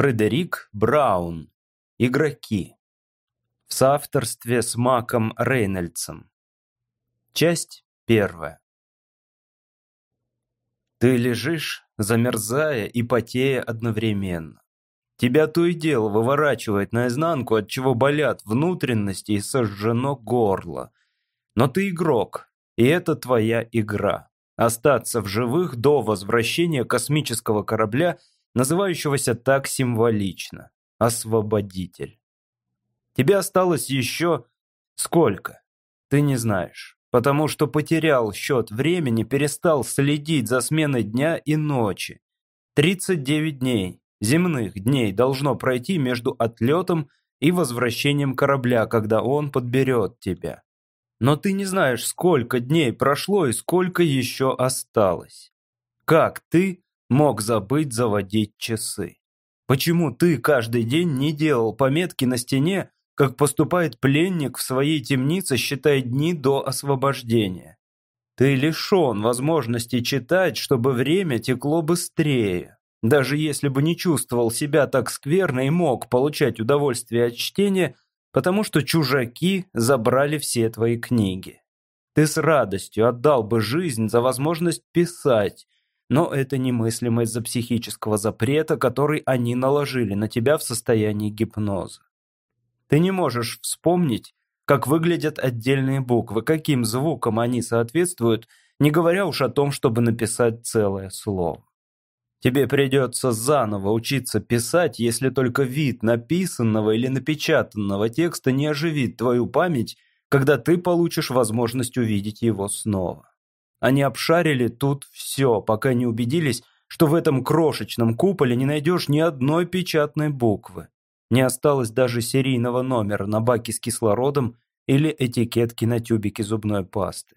Фредерик Браун. Игроки. В соавторстве с Маком Рейнольдсом. Часть первая. Ты лежишь, замерзая и потея одновременно. Тебя то и дело выворачивает наизнанку, от чего болят внутренности и сожжено горло. Но ты игрок, и это твоя игра. Остаться в живых до возвращения космического корабля – называющегося так символично – освободитель. Тебе осталось еще сколько? Ты не знаешь, потому что потерял счет времени, перестал следить за сменой дня и ночи. 39 дней, земных дней должно пройти между отлетом и возвращением корабля, когда он подберет тебя. Но ты не знаешь, сколько дней прошло и сколько еще осталось. Как ты мог забыть заводить часы? Почему ты каждый день не делал пометки на стене, как поступает пленник в своей темнице, считая дни до освобождения? Ты лишен возможности читать, чтобы время текло быстрее. Даже если бы не чувствовал себя так скверно и мог получать удовольствие от чтения, потому что чужаки забрали все твои книги. Ты с радостью отдал бы жизнь за возможность писать, но это немыслимо из-за психического запрета, который они наложили на тебя в состоянии гипноза. Ты не можешь вспомнить, как выглядят отдельные буквы, каким звукам они соответствуют, не говоря уж о том, чтобы написать целое слово. Тебе придется заново учиться писать, если только вид написанного или напечатанного текста не оживит твою память, когда ты получишь возможность увидеть его снова. Они обшарили тут все, пока не убедились, что в этом крошечном куполе не найдешь ни одной печатной буквы. Не осталось даже серийного номера на баке с кислородом или этикетки на тюбике зубной пасты.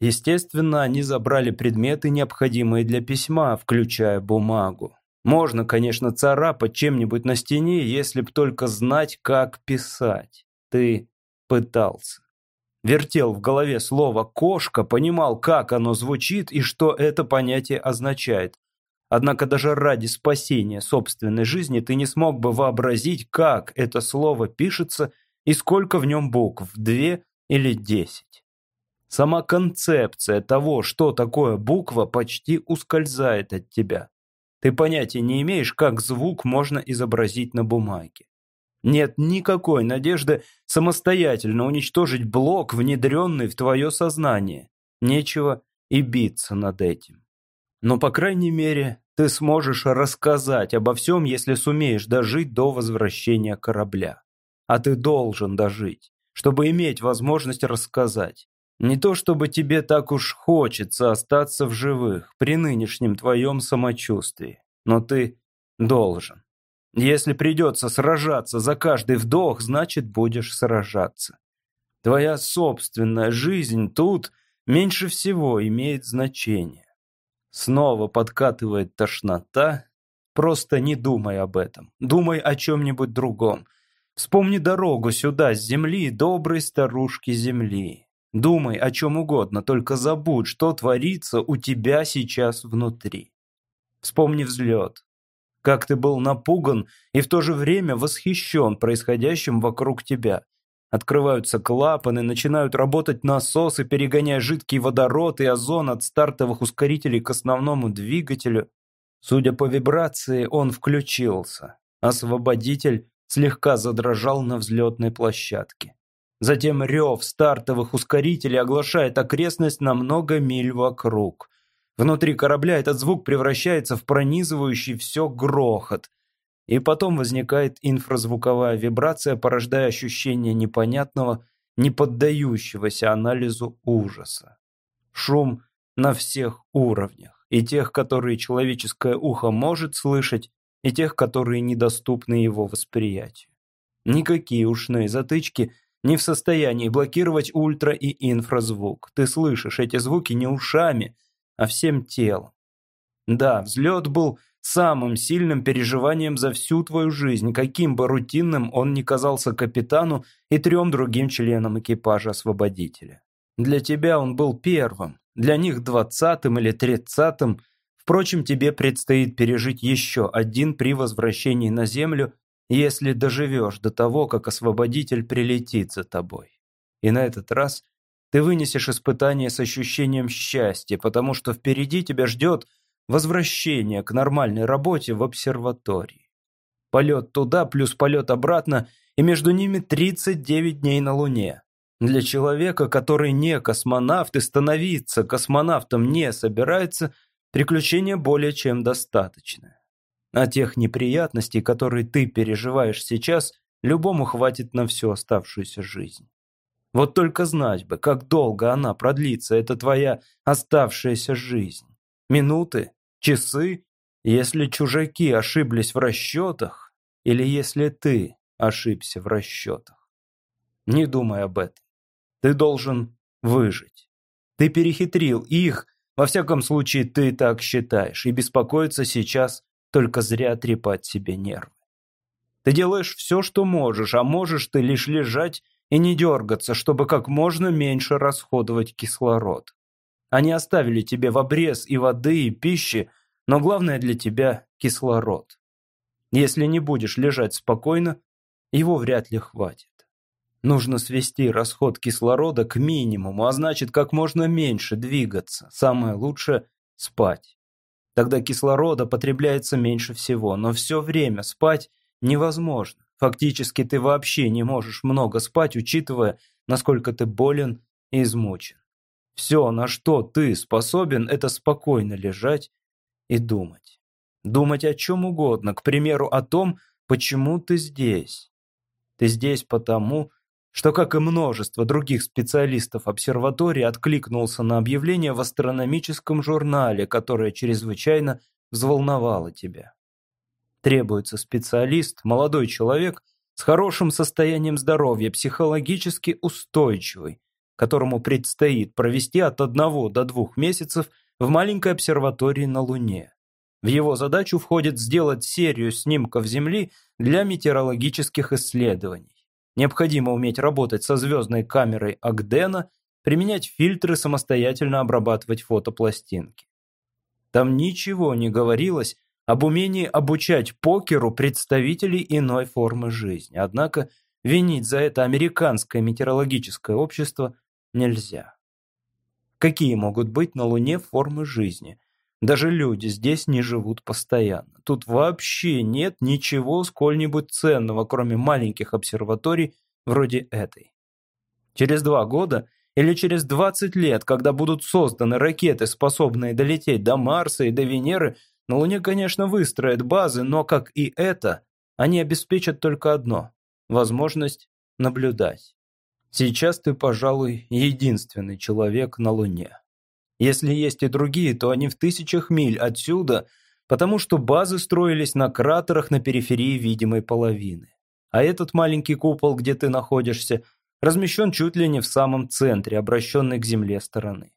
Естественно, они забрали предметы, необходимые для письма, включая бумагу. Можно, конечно, царапать чем-нибудь на стене, если б только знать, как писать. Ты пытался. Вертел в голове слово «кошка», понимал, как оно звучит и что это понятие означает. Однако даже ради спасения собственной жизни ты не смог бы вообразить, как это слово пишется и сколько в нем букв, две или десять. Сама концепция того, что такое буква, почти ускользает от тебя. Ты понятия не имеешь, как звук можно изобразить на бумаге. Нет никакой надежды самостоятельно уничтожить блок, внедренный в твое сознание. Нечего и биться над этим. Но, по крайней мере, ты сможешь рассказать обо всем, если сумеешь дожить до возвращения корабля. А ты должен дожить, чтобы иметь возможность рассказать. Не то чтобы тебе так уж хочется остаться в живых при нынешнем твоем самочувствии, но ты должен. Если придется сражаться за каждый вдох, значит, будешь сражаться. Твоя собственная жизнь тут меньше всего имеет значение. Снова подкатывает тошнота. Просто не думай об этом. Думай о чем-нибудь другом. Вспомни дорогу сюда, с земли, доброй старушки земли. Думай о чем угодно, только забудь, что творится у тебя сейчас внутри. Вспомни взлет, как ты был напуган и в то же время восхищен происходящим вокруг тебя. Открываются клапаны, начинают работать насосы, перегоняя жидкий водород и озон от стартовых ускорителей к основному двигателю. Судя по вибрации, он включился. Освободитель слегка задрожал на взлетной площадке. Затем рев стартовых ускорителей оглашает окрестность на много миль вокруг. Внутри корабля этот звук превращается в пронизывающий все грохот. И потом возникает инфразвуковая вибрация, порождая ощущение непонятного, не поддающегося анализу ужаса. Шум на всех уровнях. И тех, которые человеческое ухо может слышать, и тех, которые недоступны его восприятию. Никакие ушные затычки не в состоянии блокировать ультра- и инфразвук. Ты слышишь эти звуки не ушами, а всем телом. Да, взлет был самым сильным переживанием за всю твою жизнь, каким бы рутинным он ни казался капитану и трем другим членам экипажа освободителя. Для тебя он был первым, для них двадцатым или тридцатым, Впрочем, тебе предстоит пережить еще один при возвращении на Землю, если доживешь до того, как Освободитель прилетит за тобой. И на этот раз ты вынесешь испытание с ощущением счастья, потому что впереди тебя ждет возвращение к нормальной работе в обсерватории. Полет туда плюс полет обратно, и между ними 39 дней на Луне. Для человека, который не космонавт и становиться космонавтом не собирается, приключение более чем достаточное. А тех неприятностей, которые ты переживаешь сейчас, любому хватит на всю оставшуюся жизнь. Вот только знать бы, как долго она продлится, это твоя оставшаяся жизнь. Минуты? Часы? Если чужаки ошиблись в расчетах? Или если ты ошибся в расчетах? Не думай об этом. Ты должен выжить. Ты перехитрил их, во всяком случае ты так считаешь, и беспокоиться сейчас только зря трепать себе нервы. Ты делаешь все, что можешь, а можешь ты лишь лежать и не дергаться, чтобы как можно меньше расходовать кислород. Они оставили тебе в обрез и воды, и пищи, но главное для тебя – кислород. Если не будешь лежать спокойно, его вряд ли хватит. Нужно свести расход кислорода к минимуму, а значит, как можно меньше двигаться. Самое лучшее – спать. Тогда кислорода потребляется меньше всего, но все время спать невозможно. Фактически ты вообще не можешь много спать, учитывая, насколько ты болен и измучен. Все, на что ты способен, это спокойно лежать и думать. Думать о чем угодно, к примеру, о том, почему ты здесь. Ты здесь потому, что, как и множество других специалистов обсерватории, откликнулся на объявление в астрономическом журнале, которое чрезвычайно взволновало тебя. Требуется специалист, молодой человек с хорошим состоянием здоровья, психологически устойчивый, которому предстоит провести от одного до двух месяцев в маленькой обсерватории на Луне. В его задачу входит сделать серию снимков Земли для метеорологических исследований. Необходимо уметь работать со звездной камерой Агдена, применять фильтры, самостоятельно обрабатывать фотопластинки. Там ничего не говорилось об умении обучать покеру представителей иной формы жизни. Однако винить за это американское метеорологическое общество нельзя. Какие могут быть на Луне формы жизни? Даже люди здесь не живут постоянно. Тут вообще нет ничего сколь-нибудь ценного, кроме маленьких обсерваторий вроде этой. Через два года или через 20 лет, когда будут созданы ракеты, способные долететь до Марса и до Венеры, на Луне, конечно, выстроят базы, но, как и это, они обеспечат только одно – возможность наблюдать. Сейчас ты, пожалуй, единственный человек на Луне. Если есть и другие, то они в тысячах миль отсюда, потому что базы строились на кратерах на периферии видимой половины. А этот маленький купол, где ты находишься, размещен чуть ли не в самом центре, обращенной к Земле стороны.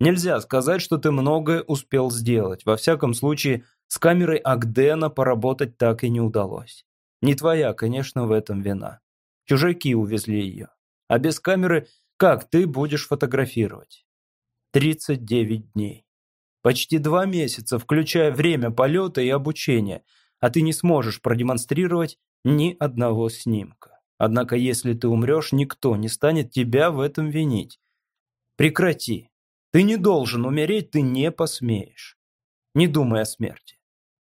Нельзя сказать, что ты многое успел сделать. Во всяком случае, с камерой Агдена поработать так и не удалось. Не твоя, конечно, в этом вина. Чужаки увезли ее. А без камеры как ты будешь фотографировать? 39 дней. Почти два месяца, включая время полета и обучения, а ты не сможешь продемонстрировать ни одного снимка. Однако, если ты умрешь, никто не станет тебя в этом винить. Прекрати. Ты не должен умереть, ты не посмеешь. Не думай о смерти.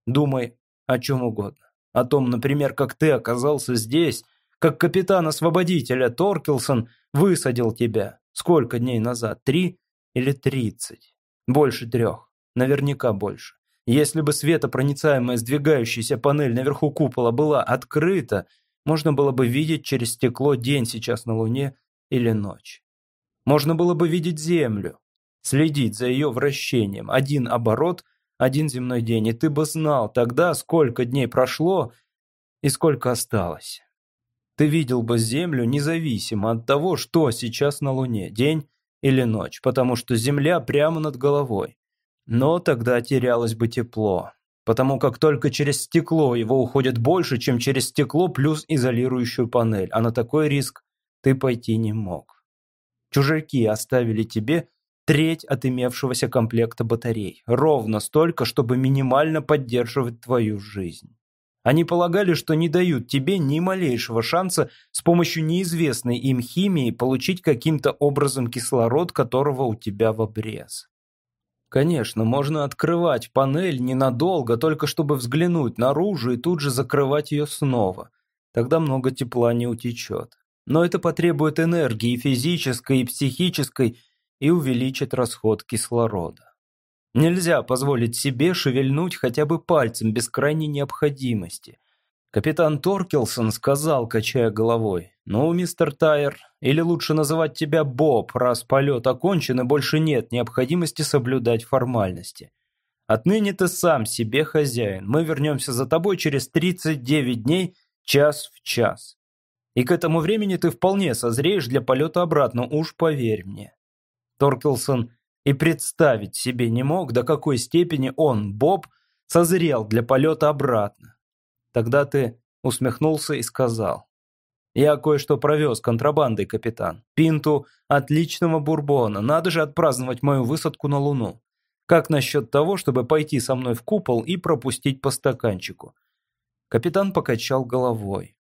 Думай о чем угодно. О том, например, как ты оказался здесь, как капитан-освободителя Торкелсон высадил тебя. Сколько дней назад? Три или тридцать? Больше трех. Наверняка больше. Если бы светопроницаемая сдвигающаяся панель наверху купола была открыта, можно было бы видеть через стекло день сейчас на Луне или ночь. Можно было бы видеть Землю, следить за ее вращением. Один оборот, один земной день. И ты бы знал тогда, сколько дней прошло и сколько осталось. Ты видел бы Землю независимо от того, что сейчас на Луне, день или ночь, потому что Земля прямо над головой. Но тогда терялось бы тепло, потому как только через стекло его уходит больше, чем через стекло плюс изолирующую панель, а на такой риск ты пойти не мог. Чужаки оставили тебе треть от имевшегося комплекта батарей. Ровно столько, чтобы минимально поддерживать твою жизнь. Они полагали, что не дают тебе ни малейшего шанса с помощью неизвестной им химии получить каким-то образом кислород, которого у тебя в обрез. Конечно, можно открывать панель ненадолго, только чтобы взглянуть наружу и тут же закрывать ее снова. Тогда много тепла не утечет. Но это потребует энергии физической и психической и увеличит расход кислорода. Нельзя позволить себе шевельнуть хотя бы пальцем без крайней необходимости. Капитан Торкелсон сказал, качая головой, «Ну, мистер Тайер, или лучше называть тебя Боб, раз полет окончен и больше нет необходимости соблюдать формальности. Отныне ты сам себе хозяин. Мы вернемся за тобой через 39 дней, час в час. И к этому времени ты вполне созреешь для полета обратно, уж поверь мне». Торкелсон и представить себе не мог, до какой степени он, Боб, созрел для полета обратно. Тогда ты усмехнулся и сказал. «Я кое-что провез контрабандой, капитан. Пинту отличного бурбона. Надо же отпраздновать мою высадку на Луну. Как насчет того, чтобы пойти со мной в купол и пропустить по стаканчику?» Капитан покачал головой.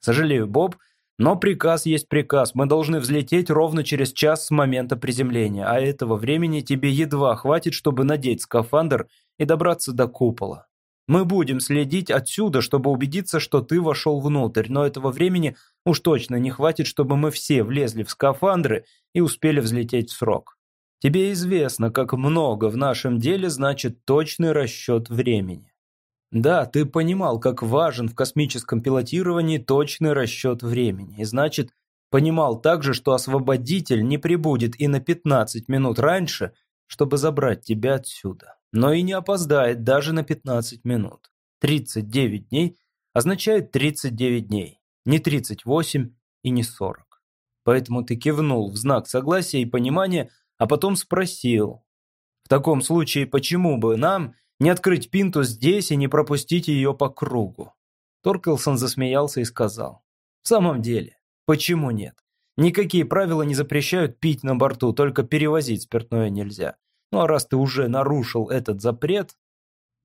«Сожалею, Боб, но приказ есть приказ. Мы должны взлететь ровно через час с момента приземления, а этого времени тебе едва хватит, чтобы надеть скафандр и добраться до купола. Мы будем следить отсюда, чтобы убедиться, что ты вошел внутрь, но этого времени уж точно не хватит, чтобы мы все влезли в скафандры и успели взлететь в срок. Тебе известно, как много в нашем деле значит точный расчет времени. Да, ты понимал, как важен в космическом пилотировании точный расчет времени. И значит, понимал также, что освободитель не прибудет и на 15 минут раньше, чтобы забрать тебя отсюда но и не опоздает даже на 15 минут. 39 дней означает 39 дней, не 38 и не 40. Поэтому ты кивнул в знак согласия и понимания, а потом спросил. В таком случае, почему бы нам не открыть пинту здесь и не пропустить ее по кругу? Торкелсон засмеялся и сказал. В самом деле, почему нет? Никакие правила не запрещают пить на борту, только перевозить спиртное нельзя. Ну а раз ты уже нарушил этот запрет,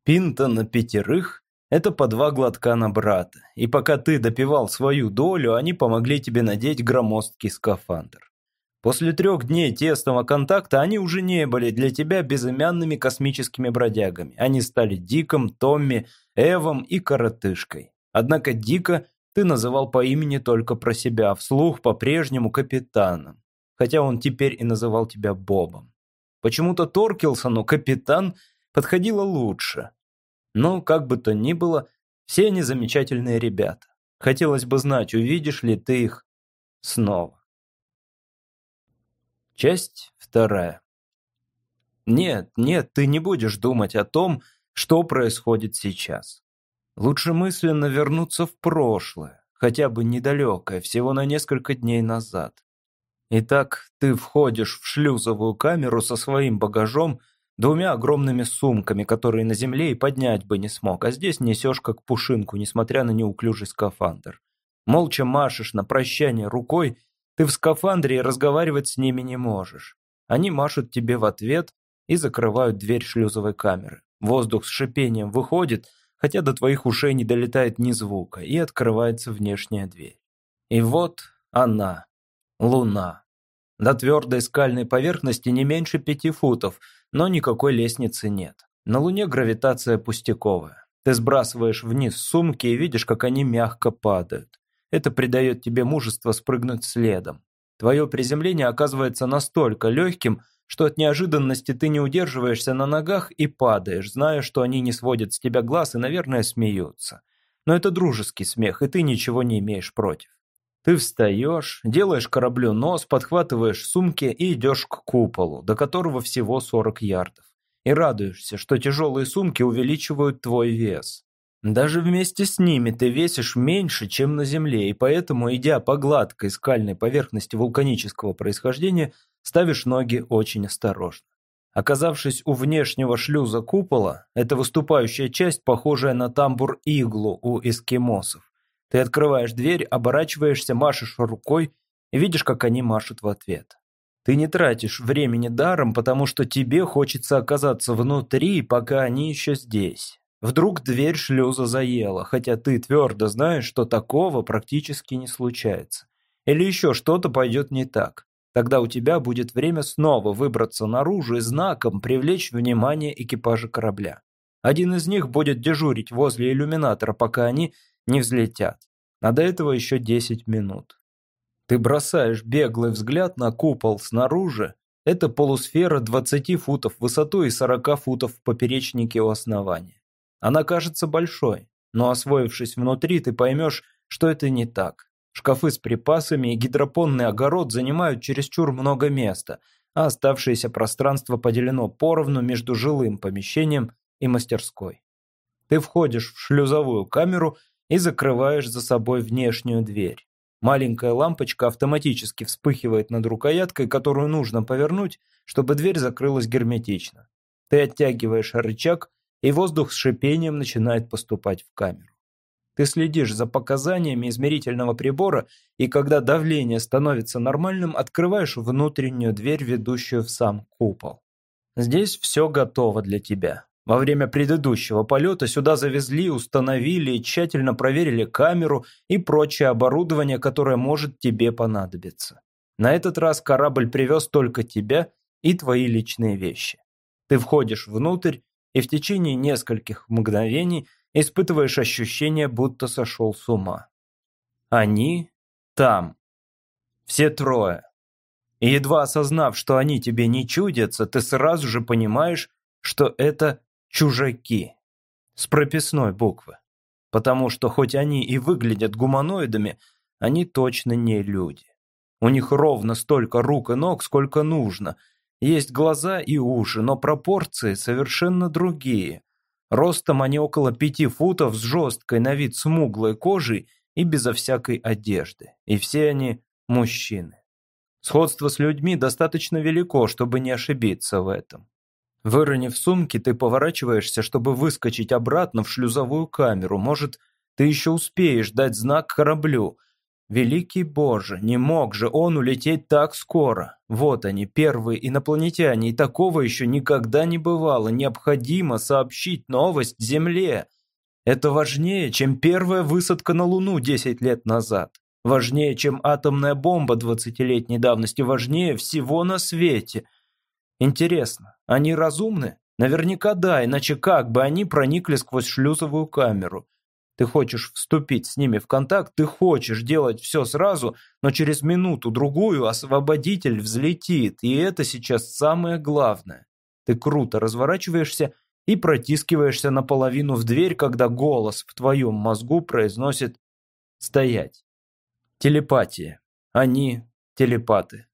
пинта на пятерых – это по два глотка на брата. И пока ты допивал свою долю, они помогли тебе надеть громоздкий скафандр. После трех дней тесного контакта они уже не были для тебя безымянными космическими бродягами. Они стали Диком, Томми, Эвом и Коротышкой. Однако Дика ты называл по имени только про себя, вслух по-прежнему капитаном. Хотя он теперь и называл тебя Бобом. Почему-то Торкелсону капитан подходило лучше. Но, как бы то ни было, все они замечательные ребята. Хотелось бы знать, увидишь ли ты их снова. Часть вторая. Нет, нет, ты не будешь думать о том, что происходит сейчас. Лучше мысленно вернуться в прошлое, хотя бы недалекое, всего на несколько дней назад. Итак, ты входишь в шлюзовую камеру со своим багажом, двумя огромными сумками, которые на земле и поднять бы не смог, а здесь несешь как пушинку, несмотря на неуклюжий скафандр. Молча машешь на прощание рукой, ты в скафандре и разговаривать с ними не можешь. Они машут тебе в ответ и закрывают дверь шлюзовой камеры. Воздух с шипением выходит, хотя до твоих ушей не долетает ни звука, и открывается внешняя дверь. И вот она, Луна. До твердой скальной поверхности не меньше пяти футов, но никакой лестницы нет. На Луне гравитация пустяковая. Ты сбрасываешь вниз сумки и видишь, как они мягко падают. Это придает тебе мужество спрыгнуть следом. Твое приземление оказывается настолько легким, что от неожиданности ты не удерживаешься на ногах и падаешь, зная, что они не сводят с тебя глаз и, наверное, смеются. Но это дружеский смех, и ты ничего не имеешь против. Ты встаешь, делаешь кораблю нос, подхватываешь сумки и идешь к куполу, до которого всего 40 ярдов. И радуешься, что тяжелые сумки увеличивают твой вес. Даже вместе с ними ты весишь меньше, чем на Земле, и поэтому, идя по гладкой скальной поверхности вулканического происхождения, ставишь ноги очень осторожно. Оказавшись у внешнего шлюза купола, это выступающая часть, похожая на тамбур-иглу у эскимосов, ты открываешь дверь, оборачиваешься, машешь рукой и видишь, как они машут в ответ. Ты не тратишь времени даром, потому что тебе хочется оказаться внутри, пока они еще здесь. Вдруг дверь шлюза заела, хотя ты твердо знаешь, что такого практически не случается. Или еще что-то пойдет не так. Тогда у тебя будет время снова выбраться наружу и знаком привлечь внимание экипажа корабля. Один из них будет дежурить возле иллюминатора, пока они не взлетят. А до этого еще 10 минут. Ты бросаешь беглый взгляд на купол снаружи. Это полусфера 20 футов в высоту и 40 футов в поперечнике у основания. Она кажется большой, но освоившись внутри, ты поймешь, что это не так. Шкафы с припасами и гидропонный огород занимают чересчур много места, а оставшееся пространство поделено поровну между жилым помещением и мастерской. Ты входишь в шлюзовую камеру и закрываешь за собой внешнюю дверь. Маленькая лампочка автоматически вспыхивает над рукояткой, которую нужно повернуть, чтобы дверь закрылась герметично. Ты оттягиваешь рычаг, и воздух с шипением начинает поступать в камеру. Ты следишь за показаниями измерительного прибора, и когда давление становится нормальным, открываешь внутреннюю дверь, ведущую в сам купол. Здесь все готово для тебя. Во время предыдущего полета сюда завезли, установили и тщательно проверили камеру и прочее оборудование, которое может тебе понадобиться. На этот раз корабль привез только тебя и твои личные вещи. Ты входишь внутрь и в течение нескольких мгновений испытываешь ощущение, будто сошел с ума. Они там. Все трое. И едва осознав, что они тебе не чудятся, ты сразу же понимаешь, что это чужаки. С прописной буквы. Потому что хоть они и выглядят гуманоидами, они точно не люди. У них ровно столько рук и ног, сколько нужно. Есть глаза и уши, но пропорции совершенно другие. Ростом они около пяти футов с жесткой на вид смуглой кожей и безо всякой одежды. И все они мужчины. Сходство с людьми достаточно велико, чтобы не ошибиться в этом. Выронив сумки, ты поворачиваешься, чтобы выскочить обратно в шлюзовую камеру. Может, ты еще успеешь дать знак кораблю. Великий Боже, не мог же он улететь так скоро. Вот они, первые инопланетяне, и такого еще никогда не бывало. Необходимо сообщить новость Земле. Это важнее, чем первая высадка на Луну 10 лет назад. Важнее, чем атомная бомба 20-летней давности. Важнее всего на свете – Интересно, они разумны? Наверняка да, иначе как бы они проникли сквозь шлюзовую камеру? Ты хочешь вступить с ними в контакт, ты хочешь делать все сразу, но через минуту-другую освободитель взлетит, и это сейчас самое главное. Ты круто разворачиваешься и протискиваешься наполовину в дверь, когда голос в твоем мозгу произносит «стоять». Телепатия. Они телепаты.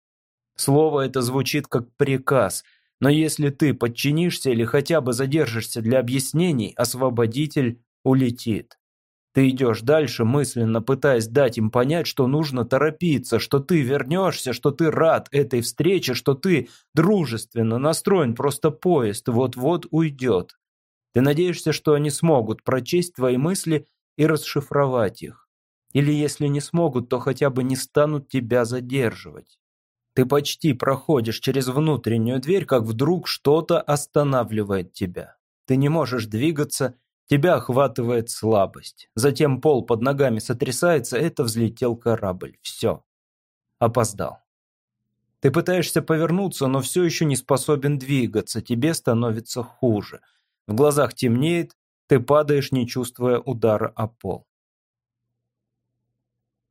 Слово это звучит как приказ, но если ты подчинишься или хотя бы задержишься для объяснений, освободитель улетит. Ты идешь дальше, мысленно пытаясь дать им понять, что нужно торопиться, что ты вернешься, что ты рад этой встрече, что ты дружественно настроен, просто поезд вот-вот уйдет. Ты надеешься, что они смогут прочесть твои мысли и расшифровать их. Или если не смогут, то хотя бы не станут тебя задерживать. Ты почти проходишь через внутреннюю дверь, как вдруг что-то останавливает тебя. Ты не можешь двигаться, тебя охватывает слабость. Затем пол под ногами сотрясается, это взлетел корабль. Все. Опоздал. Ты пытаешься повернуться, но все еще не способен двигаться, тебе становится хуже. В глазах темнеет, ты падаешь, не чувствуя удара о пол.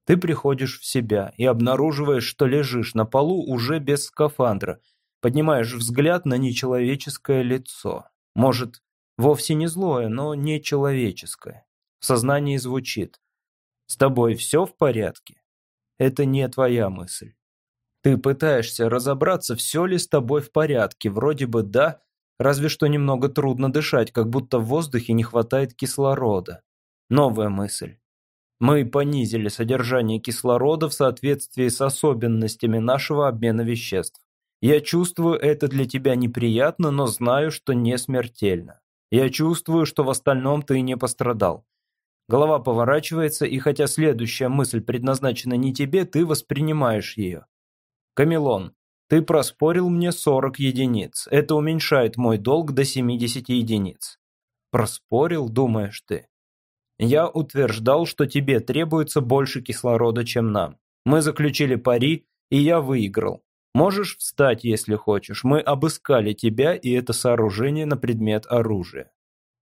Ты приходишь в себя и обнаруживаешь, что лежишь на полу уже без скафандра. Поднимаешь взгляд на нечеловеческое лицо. Может, вовсе не злое, но нечеловеческое. В сознании звучит. «С тобой все в порядке?» Это не твоя мысль. Ты пытаешься разобраться, все ли с тобой в порядке. Вроде бы да, разве что немного трудно дышать, как будто в воздухе не хватает кислорода. Новая мысль. Мы понизили содержание кислорода в соответствии с особенностями нашего обмена веществ. Я чувствую, это для тебя неприятно, но знаю, что не смертельно. Я чувствую, что в остальном ты не пострадал. Голова поворачивается, и хотя следующая мысль предназначена не тебе, ты воспринимаешь ее. Камелон, Ты проспорил мне 40 единиц. Это уменьшает мой долг до 70 единиц. Проспорил, думаешь ты? Я утверждал, что тебе требуется больше кислорода, чем нам. Мы заключили пари, и я выиграл. Можешь встать, если хочешь. Мы обыскали тебя и это сооружение на предмет оружия.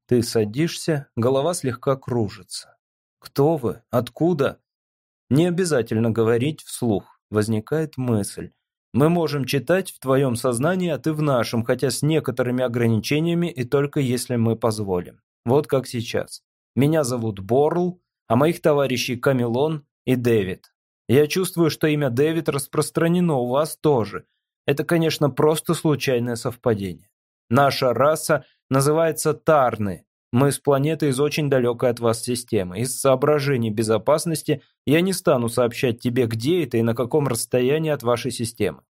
Ты садишься, голова слегка кружится. Кто вы? Откуда? Не обязательно говорить вслух. Возникает мысль. Мы можем читать в твоем сознании, а ты в нашем, хотя с некоторыми ограничениями и только если мы позволим. Вот как сейчас. Меня зовут Борл, а моих товарищей Камилон и Дэвид. Я чувствую, что имя Дэвид распространено у вас тоже. Это, конечно, просто случайное совпадение. Наша раса называется Тарны. Мы с планеты из очень далекой от вас системы. Из соображений безопасности я не стану сообщать тебе, где это и на каком расстоянии от вашей системы.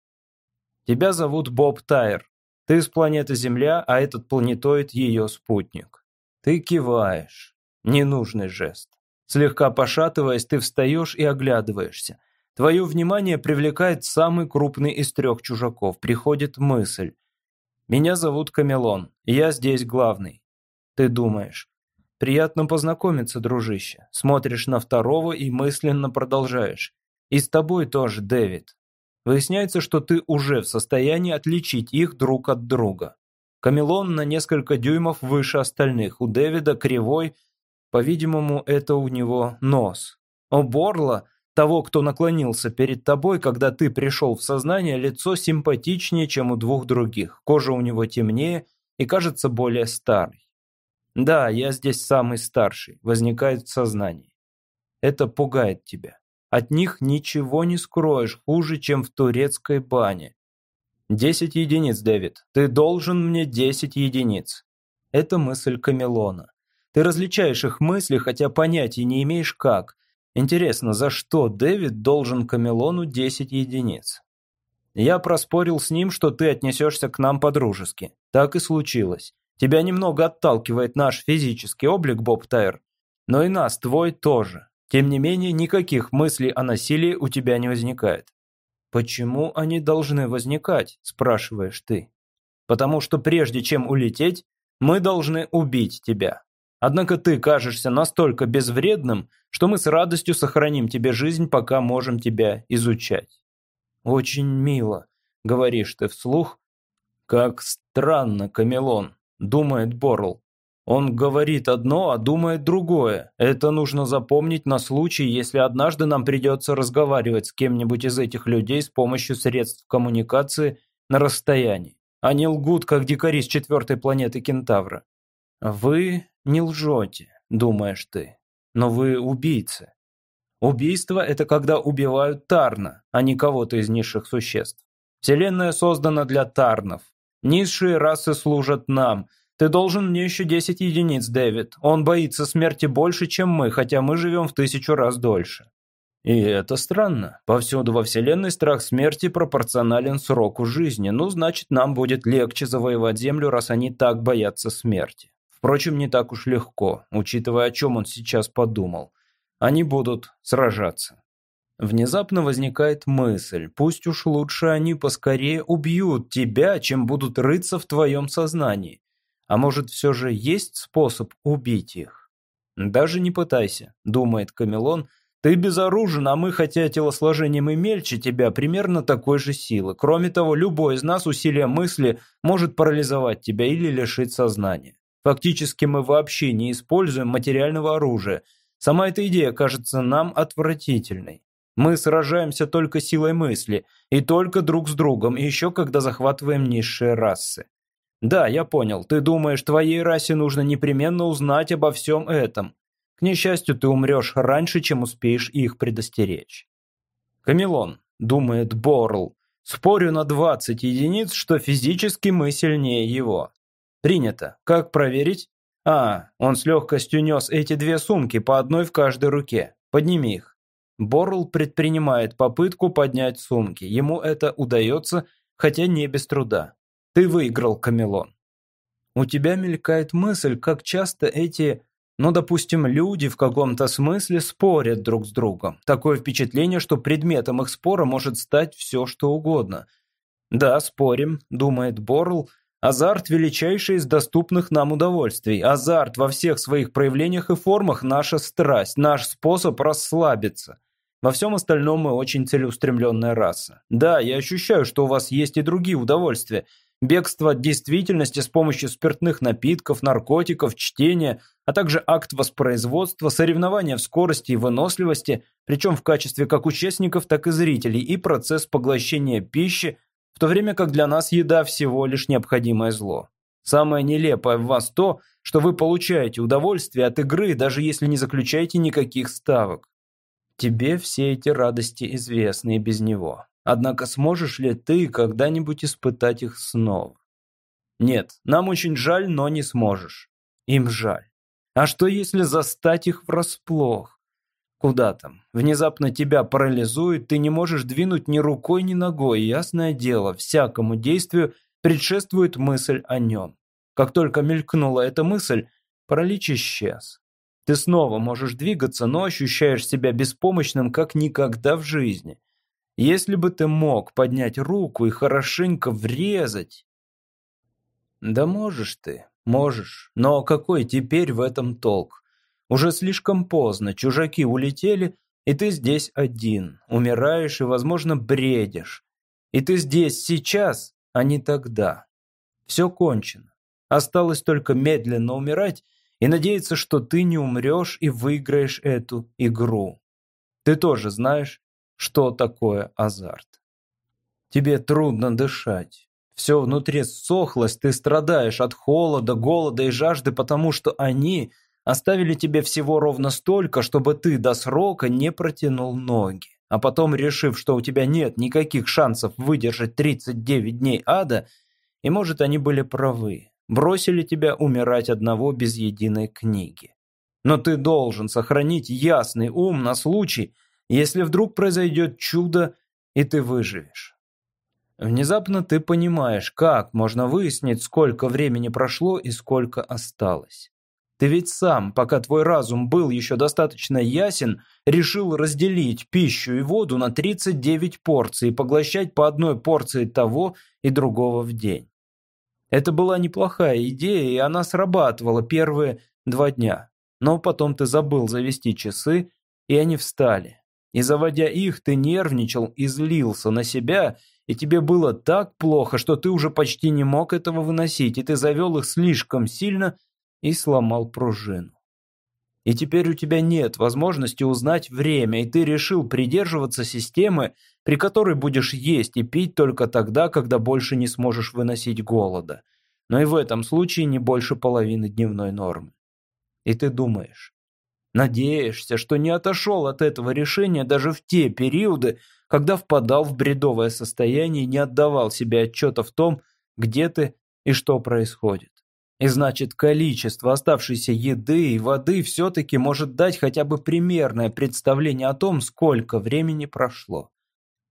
Тебя зовут Боб Тайр. Ты с планеты Земля, а этот планетоид ее спутник. Ты киваешь. Ненужный жест. Слегка пошатываясь, ты встаешь и оглядываешься. Твое внимание привлекает самый крупный из трех чужаков. Приходит мысль. «Меня зовут Камелон. Я здесь главный». Ты думаешь. «Приятно познакомиться, дружище». Смотришь на второго и мысленно продолжаешь. «И с тобой тоже, Дэвид». Выясняется, что ты уже в состоянии отличить их друг от друга. Камелон на несколько дюймов выше остальных. У Дэвида кривой, по-видимому, это у него нос. У Борла, того, кто наклонился перед тобой, когда ты пришел в сознание, лицо симпатичнее, чем у двух других. Кожа у него темнее и кажется более старой. Да, я здесь самый старший, возникает в сознании. Это пугает тебя. От них ничего не скроешь хуже, чем в турецкой бане. Десять единиц, Дэвид. Ты должен мне десять единиц. Это мысль Камелона. Ты различаешь их мысли, хотя понятия не имеешь как. Интересно, за что Дэвид должен Камелону 10 единиц? Я проспорил с ним, что ты отнесешься к нам по-дружески. Так и случилось. Тебя немного отталкивает наш физический облик, Боб Тайр, но и нас, твой тоже. Тем не менее, никаких мыслей о насилии у тебя не возникает. «Почему они должны возникать?» – спрашиваешь ты. «Потому что прежде чем улететь, мы должны убить тебя. Однако ты кажешься настолько безвредным, что мы с радостью сохраним тебе жизнь, пока можем тебя изучать. Очень мило, говоришь ты вслух. Как странно, Камелон, думает Борл. Он говорит одно, а думает другое. Это нужно запомнить на случай, если однажды нам придется разговаривать с кем-нибудь из этих людей с помощью средств коммуникации на расстоянии. Они лгут, как дикари с четвертой планеты Кентавра. Вы не лжете, думаешь ты, но вы убийцы. Убийство – это когда убивают Тарна, а не кого-то из низших существ. Вселенная создана для Тарнов. Низшие расы служат нам. Ты должен мне еще 10 единиц, Дэвид. Он боится смерти больше, чем мы, хотя мы живем в тысячу раз дольше. И это странно. Повсюду во Вселенной страх смерти пропорционален сроку жизни. Ну, значит, нам будет легче завоевать Землю, раз они так боятся смерти. Впрочем, не так уж легко, учитывая, о чем он сейчас подумал. Они будут сражаться. Внезапно возникает мысль, пусть уж лучше они поскорее убьют тебя, чем будут рыться в твоем сознании. А может, все же есть способ убить их? Даже не пытайся, думает Камелон, ты безоружен, а мы, хотя телосложением и мельче тебя, примерно такой же силы. Кроме того, любой из нас усилия мысли может парализовать тебя или лишить сознания. Фактически мы вообще не используем материального оружия. Сама эта идея кажется нам отвратительной. Мы сражаемся только силой мысли, и только друг с другом, и еще когда захватываем низшие расы. Да, я понял, ты думаешь, твоей расе нужно непременно узнать обо всем этом. К несчастью, ты умрешь раньше, чем успеешь их предостеречь. Камелон, думает Борл, спорю на 20 единиц, что физически мы сильнее его. Принято. Как проверить? А, он с легкостью нес эти две сумки, по одной в каждой руке. Подними их. Борл предпринимает попытку поднять сумки. Ему это удается, хотя не без труда. Ты выиграл, Камелон. У тебя мелькает мысль, как часто эти, ну, допустим, люди в каком-то смысле спорят друг с другом. Такое впечатление, что предметом их спора может стать все, что угодно. Да, спорим, думает Борл, азарт величайший из доступных нам удовольствий. Азарт во всех своих проявлениях и формах – наша страсть, наш способ расслабиться. Во всем остальном мы очень целеустремленная раса. Да, я ощущаю, что у вас есть и другие удовольствия. Бегство от действительности с помощью спиртных напитков, наркотиков, чтения, а также акт воспроизводства, соревнования в скорости и выносливости, причем в качестве как участников, так и зрителей, и процесс поглощения пищи, в то время как для нас еда всего лишь необходимое зло. Самое нелепое в вас то, что вы получаете удовольствие от игры, даже если не заключаете никаких ставок. Тебе все эти радости известны и без него. Однако сможешь ли ты когда-нибудь испытать их снова? Нет, нам очень жаль, но не сможешь. Им жаль. А что если застать их врасплох? Куда там? Внезапно тебя парализует, ты не можешь двинуть ни рукой, ни ногой. Ясное дело, всякому действию предшествует мысль о нем. Как только мелькнула эта мысль, паралич исчез. Ты снова можешь двигаться, но ощущаешь себя беспомощным, как никогда в жизни. Если бы ты мог поднять руку и хорошенько врезать... Да можешь ты, можешь. Но какой теперь в этом толк? Уже слишком поздно, чужаки улетели, и ты здесь один, умираешь и, возможно, бредишь. И ты здесь сейчас, а не тогда. Все кончено. Осталось только медленно умирать и надеяться, что ты не умрешь и выиграешь эту игру. Ты тоже знаешь, что такое азарт. Тебе трудно дышать. Все внутри сохлось, ты страдаешь от холода, голода и жажды, потому что они оставили тебе всего ровно столько, чтобы ты до срока не протянул ноги. А потом, решив, что у тебя нет никаких шансов выдержать 39 дней ада, и может они были правы, бросили тебя умирать одного без единой книги. Но ты должен сохранить ясный ум на случай, если вдруг произойдет чудо, и ты выживешь. Внезапно ты понимаешь, как можно выяснить, сколько времени прошло и сколько осталось. Ты ведь сам, пока твой разум был еще достаточно ясен, решил разделить пищу и воду на 39 порций и поглощать по одной порции того и другого в день. Это была неплохая идея, и она срабатывала первые два дня. Но потом ты забыл завести часы, и они встали. И заводя их, ты нервничал и злился на себя, и тебе было так плохо, что ты уже почти не мог этого выносить, и ты завел их слишком сильно и сломал пружину. И теперь у тебя нет возможности узнать время, и ты решил придерживаться системы, при которой будешь есть и пить только тогда, когда больше не сможешь выносить голода. Но и в этом случае не больше половины дневной нормы. И ты думаешь, надеешься, что не отошел от этого решения даже в те периоды, когда впадал в бредовое состояние и не отдавал себе отчета в том, где ты и что происходит. И значит, количество оставшейся еды и воды все-таки может дать хотя бы примерное представление о том, сколько времени прошло.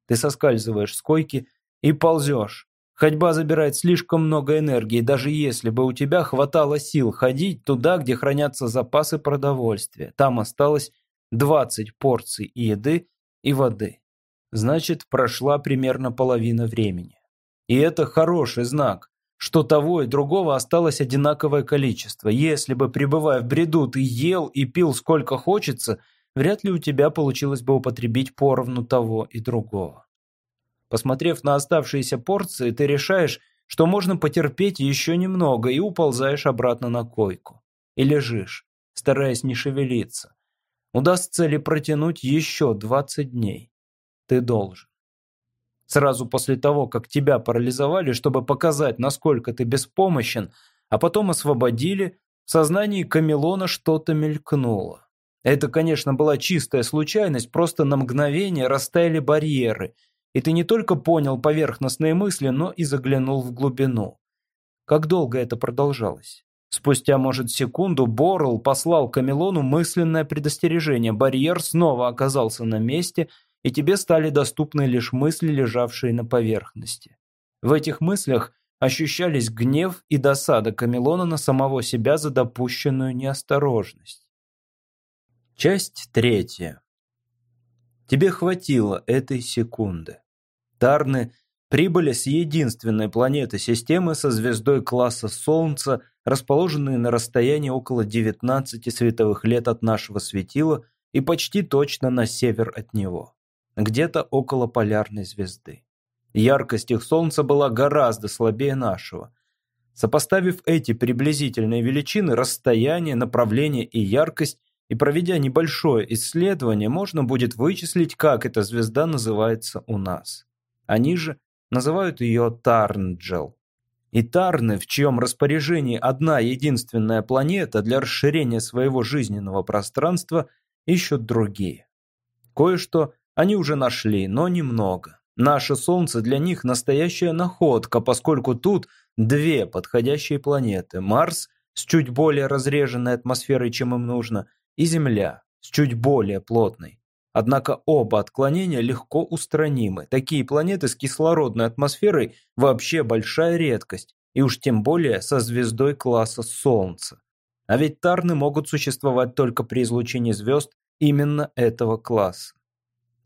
Ты соскальзываешь с койки и ползешь. Ходьба забирает слишком много энергии, даже если бы у тебя хватало сил ходить туда, где хранятся запасы продовольствия. Там осталось 20 порций еды и воды. Значит, прошла примерно половина времени. И это хороший знак что того и другого осталось одинаковое количество. Если бы, пребывая в бреду, ты ел и пил сколько хочется, вряд ли у тебя получилось бы употребить поровну того и другого. Посмотрев на оставшиеся порции, ты решаешь, что можно потерпеть еще немного и уползаешь обратно на койку. И лежишь, стараясь не шевелиться. Удастся ли протянуть еще 20 дней? Ты должен. Сразу после того, как тебя парализовали, чтобы показать, насколько ты беспомощен, а потом освободили, в сознании Камелона что-то мелькнуло. Это, конечно, была чистая случайность, просто на мгновение растаяли барьеры, и ты не только понял поверхностные мысли, но и заглянул в глубину. Как долго это продолжалось? Спустя, может, секунду Борл послал Камелону мысленное предостережение. Барьер снова оказался на месте – и тебе стали доступны лишь мысли, лежавшие на поверхности. В этих мыслях ощущались гнев и досада Камелона на самого себя за допущенную неосторожность. Часть третья. Тебе хватило этой секунды. Тарны прибыли с единственной планеты системы со звездой класса Солнца, расположенной на расстоянии около 19 световых лет от нашего светила и почти точно на север от него, где-то около полярной звезды. Яркость их Солнца была гораздо слабее нашего. Сопоставив эти приблизительные величины, расстояние, направление и яркость, и проведя небольшое исследование, можно будет вычислить, как эта звезда называется у нас. Они же называют ее Тарнджел. И Тарны, в чьем распоряжении одна единственная планета для расширения своего жизненного пространства, ищут другие. Кое-что они уже нашли, но немного. Наше Солнце для них настоящая находка, поскольку тут две подходящие планеты. Марс с чуть более разреженной атмосферой, чем им нужно, и Земля с чуть более плотной. Однако оба отклонения легко устранимы. Такие планеты с кислородной атмосферой вообще большая редкость, и уж тем более со звездой класса Солнца. А ведь Тарны могут существовать только при излучении звезд именно этого класса.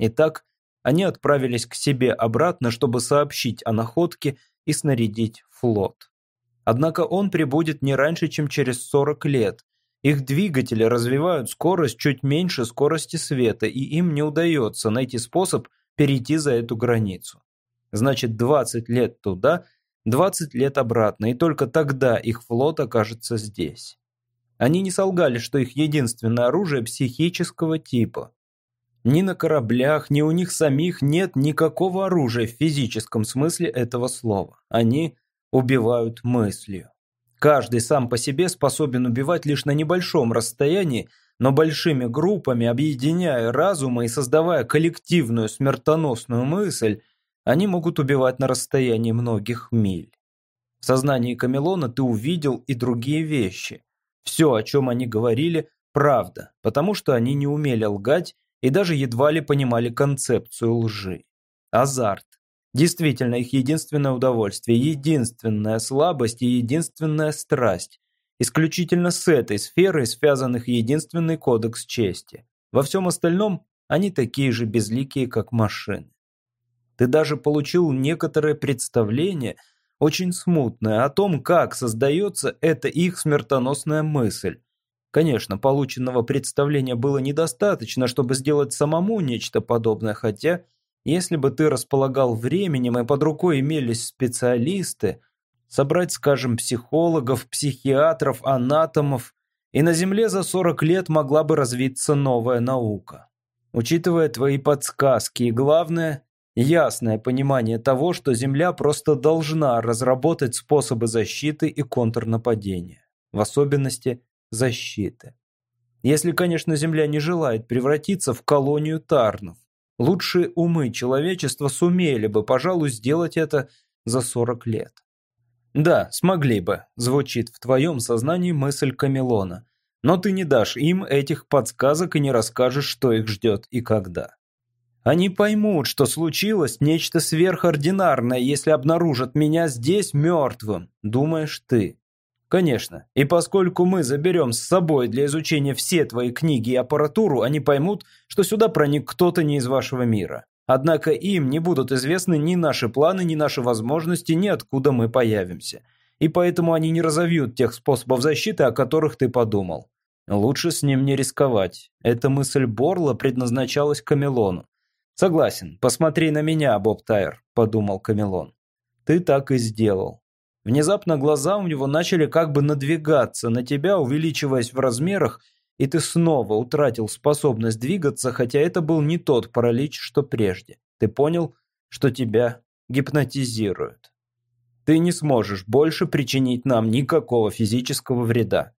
Итак, они отправились к себе обратно, чтобы сообщить о находке и снарядить флот. Однако он прибудет не раньше, чем через 40 лет, их двигатели развивают скорость чуть меньше скорости света, и им не удается найти способ перейти за эту границу. Значит, 20 лет туда, 20 лет обратно, и только тогда их флот окажется здесь. Они не солгали, что их единственное оружие психического типа. Ни на кораблях, ни у них самих нет никакого оружия в физическом смысле этого слова. Они убивают мыслью. Каждый сам по себе способен убивать лишь на небольшом расстоянии, но большими группами, объединяя разумы и создавая коллективную смертоносную мысль, они могут убивать на расстоянии многих миль. В сознании Камелона ты увидел и другие вещи. Все, о чем они говорили, правда, потому что они не умели лгать и даже едва ли понимали концепцию лжи. Азарт. Действительно, их единственное удовольствие, единственная слабость и единственная страсть. Исключительно с этой сферой связанных единственный кодекс чести. Во всем остальном они такие же безликие, как машины. Ты даже получил некоторое представление, очень смутное, о том, как создается эта их смертоносная мысль. Конечно, полученного представления было недостаточно, чтобы сделать самому нечто подобное, хотя если бы ты располагал временем и под рукой имелись специалисты, собрать, скажем, психологов, психиатров, анатомов, и на Земле за 40 лет могла бы развиться новая наука. Учитывая твои подсказки и, главное, ясное понимание того, что Земля просто должна разработать способы защиты и контрнападения, в особенности защиты. Если, конечно, Земля не желает превратиться в колонию тарнов, Лучшие умы человечества сумели бы, пожалуй, сделать это за 40 лет. «Да, смогли бы», – звучит в твоем сознании мысль Камелона. «Но ты не дашь им этих подсказок и не расскажешь, что их ждет и когда». Они поймут, что случилось нечто сверхординарное, если обнаружат меня здесь мертвым, думаешь ты. Конечно. И поскольку мы заберем с собой для изучения все твои книги и аппаратуру, они поймут, что сюда проник кто-то не из вашего мира. Однако им не будут известны ни наши планы, ни наши возможности, ни откуда мы появимся. И поэтому они не разовьют тех способов защиты, о которых ты подумал. Лучше с ним не рисковать. Эта мысль Борла предназначалась Камелону. «Согласен. Посмотри на меня, Боб Тайр», – подумал Камелон. «Ты так и сделал. Внезапно глаза у него начали как бы надвигаться на тебя, увеличиваясь в размерах, и ты снова утратил способность двигаться, хотя это был не тот паралич, что прежде. Ты понял, что тебя гипнотизируют. Ты не сможешь больше причинить нам никакого физического вреда.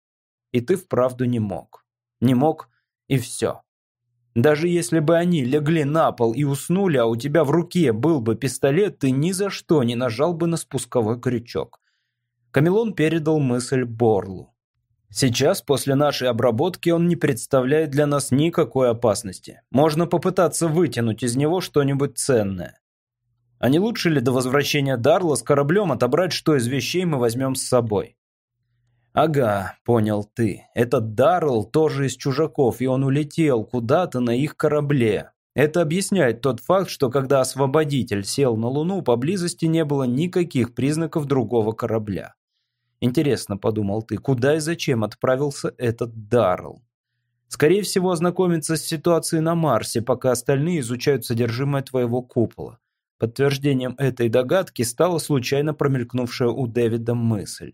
И ты вправду не мог. Не мог, и все. Даже если бы они легли на пол и уснули, а у тебя в руке был бы пистолет, ты ни за что не нажал бы на спусковой крючок. Камелон передал мысль Борлу. Сейчас, после нашей обработки, он не представляет для нас никакой опасности. Можно попытаться вытянуть из него что-нибудь ценное. А не лучше ли до возвращения Дарла с кораблем отобрать, что из вещей мы возьмем с собой? «Ага, понял ты. Этот Даррелл тоже из чужаков, и он улетел куда-то на их корабле. Это объясняет тот факт, что когда освободитель сел на Луну, поблизости не было никаких признаков другого корабля. Интересно, подумал ты, куда и зачем отправился этот Даррелл? Скорее всего, ознакомиться с ситуацией на Марсе, пока остальные изучают содержимое твоего купола. Подтверждением этой догадки стала случайно промелькнувшая у Дэвида мысль.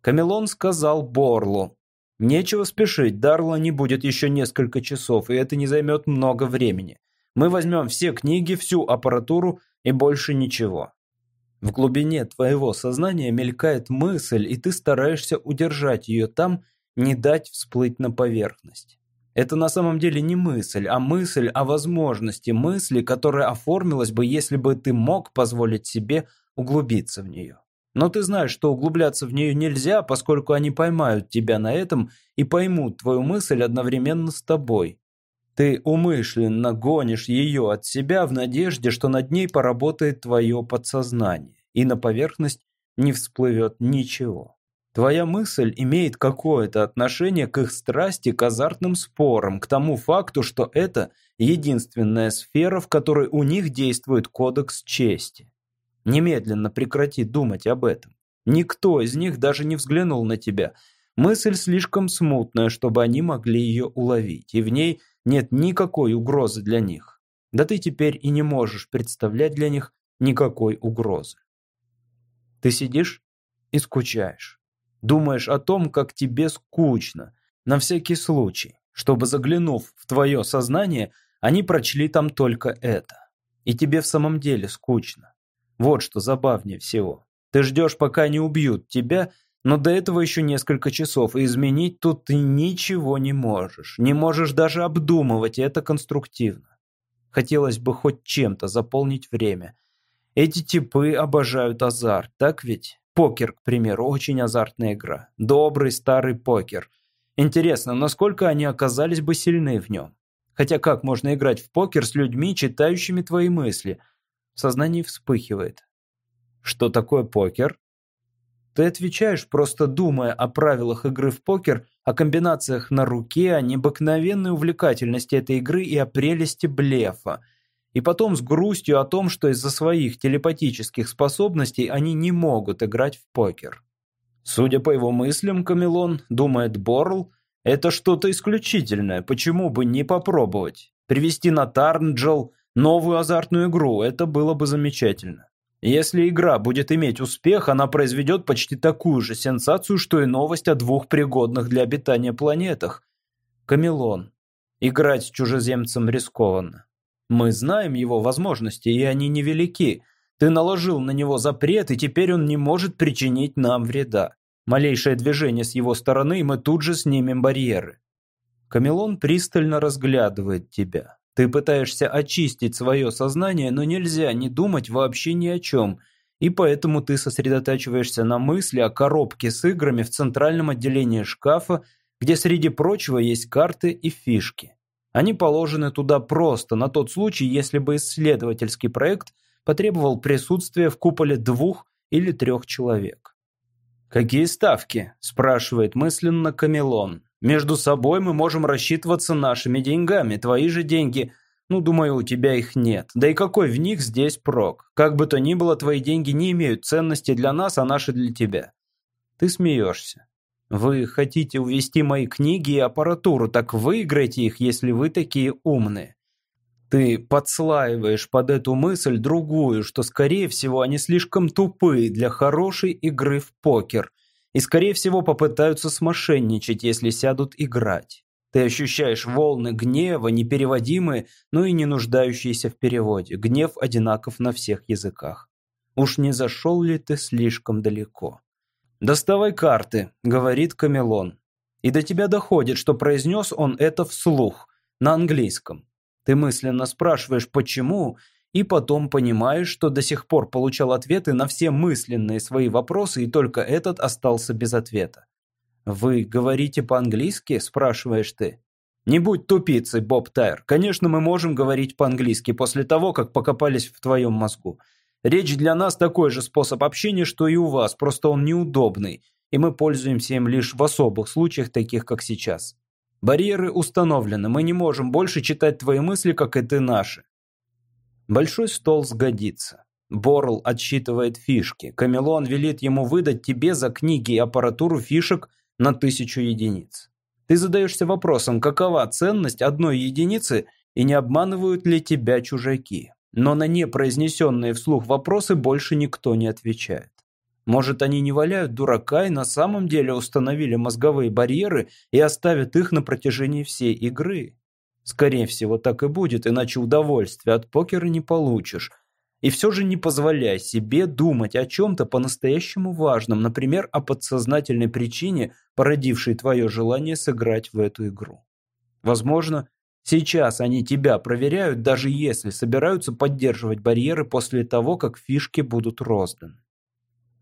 Камелон сказал Борлу, «Нечего спешить, Дарла не будет еще несколько часов, и это не займет много времени. Мы возьмем все книги, всю аппаратуру и больше ничего». В глубине твоего сознания мелькает мысль, и ты стараешься удержать ее там, не дать всплыть на поверхность. Это на самом деле не мысль, а мысль о возможности мысли, которая оформилась бы, если бы ты мог позволить себе углубиться в нее. Но ты знаешь, что углубляться в нее нельзя, поскольку они поймают тебя на этом и поймут твою мысль одновременно с тобой. Ты умышленно гонишь ее от себя в надежде, что над ней поработает твое подсознание, и на поверхность не всплывет ничего. Твоя мысль имеет какое-то отношение к их страсти, к азартным спорам, к тому факту, что это единственная сфера, в которой у них действует кодекс чести. Немедленно прекрати думать об этом. Никто из них даже не взглянул на тебя. Мысль слишком смутная, чтобы они могли ее уловить, и в ней нет никакой угрозы для них. Да ты теперь и не можешь представлять для них никакой угрозы. Ты сидишь и скучаешь. Думаешь о том, как тебе скучно. На всякий случай, чтобы заглянув в твое сознание, они прочли там только это. И тебе в самом деле скучно. Вот что забавнее всего. Ты ждешь, пока не убьют тебя, но до этого еще несколько часов, и изменить тут ты ничего не можешь. Не можешь даже обдумывать это конструктивно. Хотелось бы хоть чем-то заполнить время. Эти типы обожают азарт, так ведь? Покер, к примеру, очень азартная игра. Добрый старый покер. Интересно, насколько они оказались бы сильны в нем? Хотя как можно играть в покер с людьми, читающими твои мысли? В сознании вспыхивает. Что такое покер? Ты отвечаешь, просто думая о правилах игры в покер, о комбинациях на руке, о необыкновенной увлекательности этой игры и о прелести блефа – и потом с грустью о том, что из-за своих телепатических способностей они не могут играть в покер. Судя по его мыслям, Камелон, думает Борл, это что-то исключительное, почему бы не попробовать? Привести на Тарнджел новую азартную игру, это было бы замечательно. Если игра будет иметь успех, она произведет почти такую же сенсацию, что и новость о двух пригодных для обитания планетах. Камелон. Играть с чужеземцем рискованно. Мы знаем его возможности, и они невелики. Ты наложил на него запрет, и теперь он не может причинить нам вреда. Малейшее движение с его стороны, и мы тут же снимем барьеры. Камелон пристально разглядывает тебя. Ты пытаешься очистить свое сознание, но нельзя не думать вообще ни о чем, и поэтому ты сосредотачиваешься на мысли о коробке с играми в центральном отделении шкафа, где среди прочего есть карты и фишки. Они положены туда просто, на тот случай, если бы исследовательский проект потребовал присутствия в куполе двух или трех человек. «Какие ставки?» – спрашивает мысленно Камелон. «Между собой мы можем рассчитываться нашими деньгами, твои же деньги. Ну, думаю, у тебя их нет. Да и какой в них здесь прок? Как бы то ни было, твои деньги не имеют ценности для нас, а наши для тебя». Ты смеешься. Вы хотите увести мои книги и аппаратуру, так выиграйте их, если вы такие умные. Ты подслаиваешь под эту мысль другую, что, скорее всего, они слишком тупые для хорошей игры в покер и, скорее всего, попытаются смошенничать, если сядут играть. Ты ощущаешь волны гнева, непереводимые, но и не нуждающиеся в переводе. Гнев одинаков на всех языках. Уж не зашел ли ты слишком далеко? «Доставай карты», — говорит Камелон. И до тебя доходит, что произнес он это вслух, на английском. Ты мысленно спрашиваешь «почему?» И потом понимаешь, что до сих пор получал ответы на все мысленные свои вопросы, и только этот остался без ответа. «Вы говорите по-английски?» – спрашиваешь ты. «Не будь тупицей, Боб Тайр. Конечно, мы можем говорить по-английски после того, как покопались в твоем мозгу. Речь для нас такой же способ общения, что и у вас, просто он неудобный, и мы пользуемся им лишь в особых случаях, таких как сейчас. Барьеры установлены, мы не можем больше читать твои мысли, как и ты наши. Большой стол сгодится. Борл отсчитывает фишки. Камелон велит ему выдать тебе за книги и аппаратуру фишек на тысячу единиц. Ты задаешься вопросом, какова ценность одной единицы и не обманывают ли тебя чужаки. Но на непроизнесенные вслух вопросы больше никто не отвечает. Может, они не валяют дурака и на самом деле установили мозговые барьеры и оставят их на протяжении всей игры? Скорее всего, так и будет, иначе удовольствия от покера не получишь. И все же не позволяй себе думать о чем-то по-настоящему важном, например, о подсознательной причине, породившей твое желание сыграть в эту игру. Возможно, сейчас они тебя проверяют, даже если собираются поддерживать барьеры после того, как фишки будут розданы.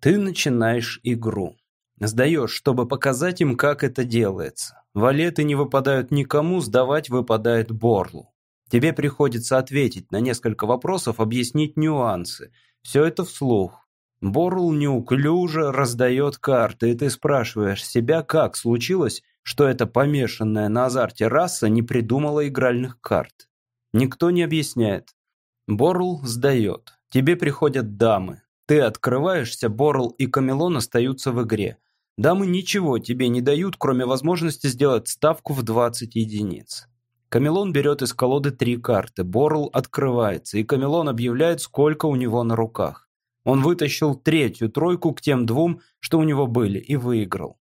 Ты начинаешь игру. Сдаешь, чтобы показать им, как это делается. Валеты не выпадают никому, сдавать выпадает Борлу. Тебе приходится ответить на несколько вопросов, объяснить нюансы. Все это вслух. Борл неуклюже раздает карты, и ты спрашиваешь себя, как случилось, что эта помешанная на азарте раса не придумала игральных карт. Никто не объясняет. Борл сдает. Тебе приходят дамы. Ты открываешься, Борл и Камелон остаются в игре. Дамы ничего тебе не дают, кроме возможности сделать ставку в 20 единиц. Камелон берет из колоды три карты, Борл открывается, и Камелон объявляет, сколько у него на руках. Он вытащил третью тройку к тем двум, что у него были, и выиграл.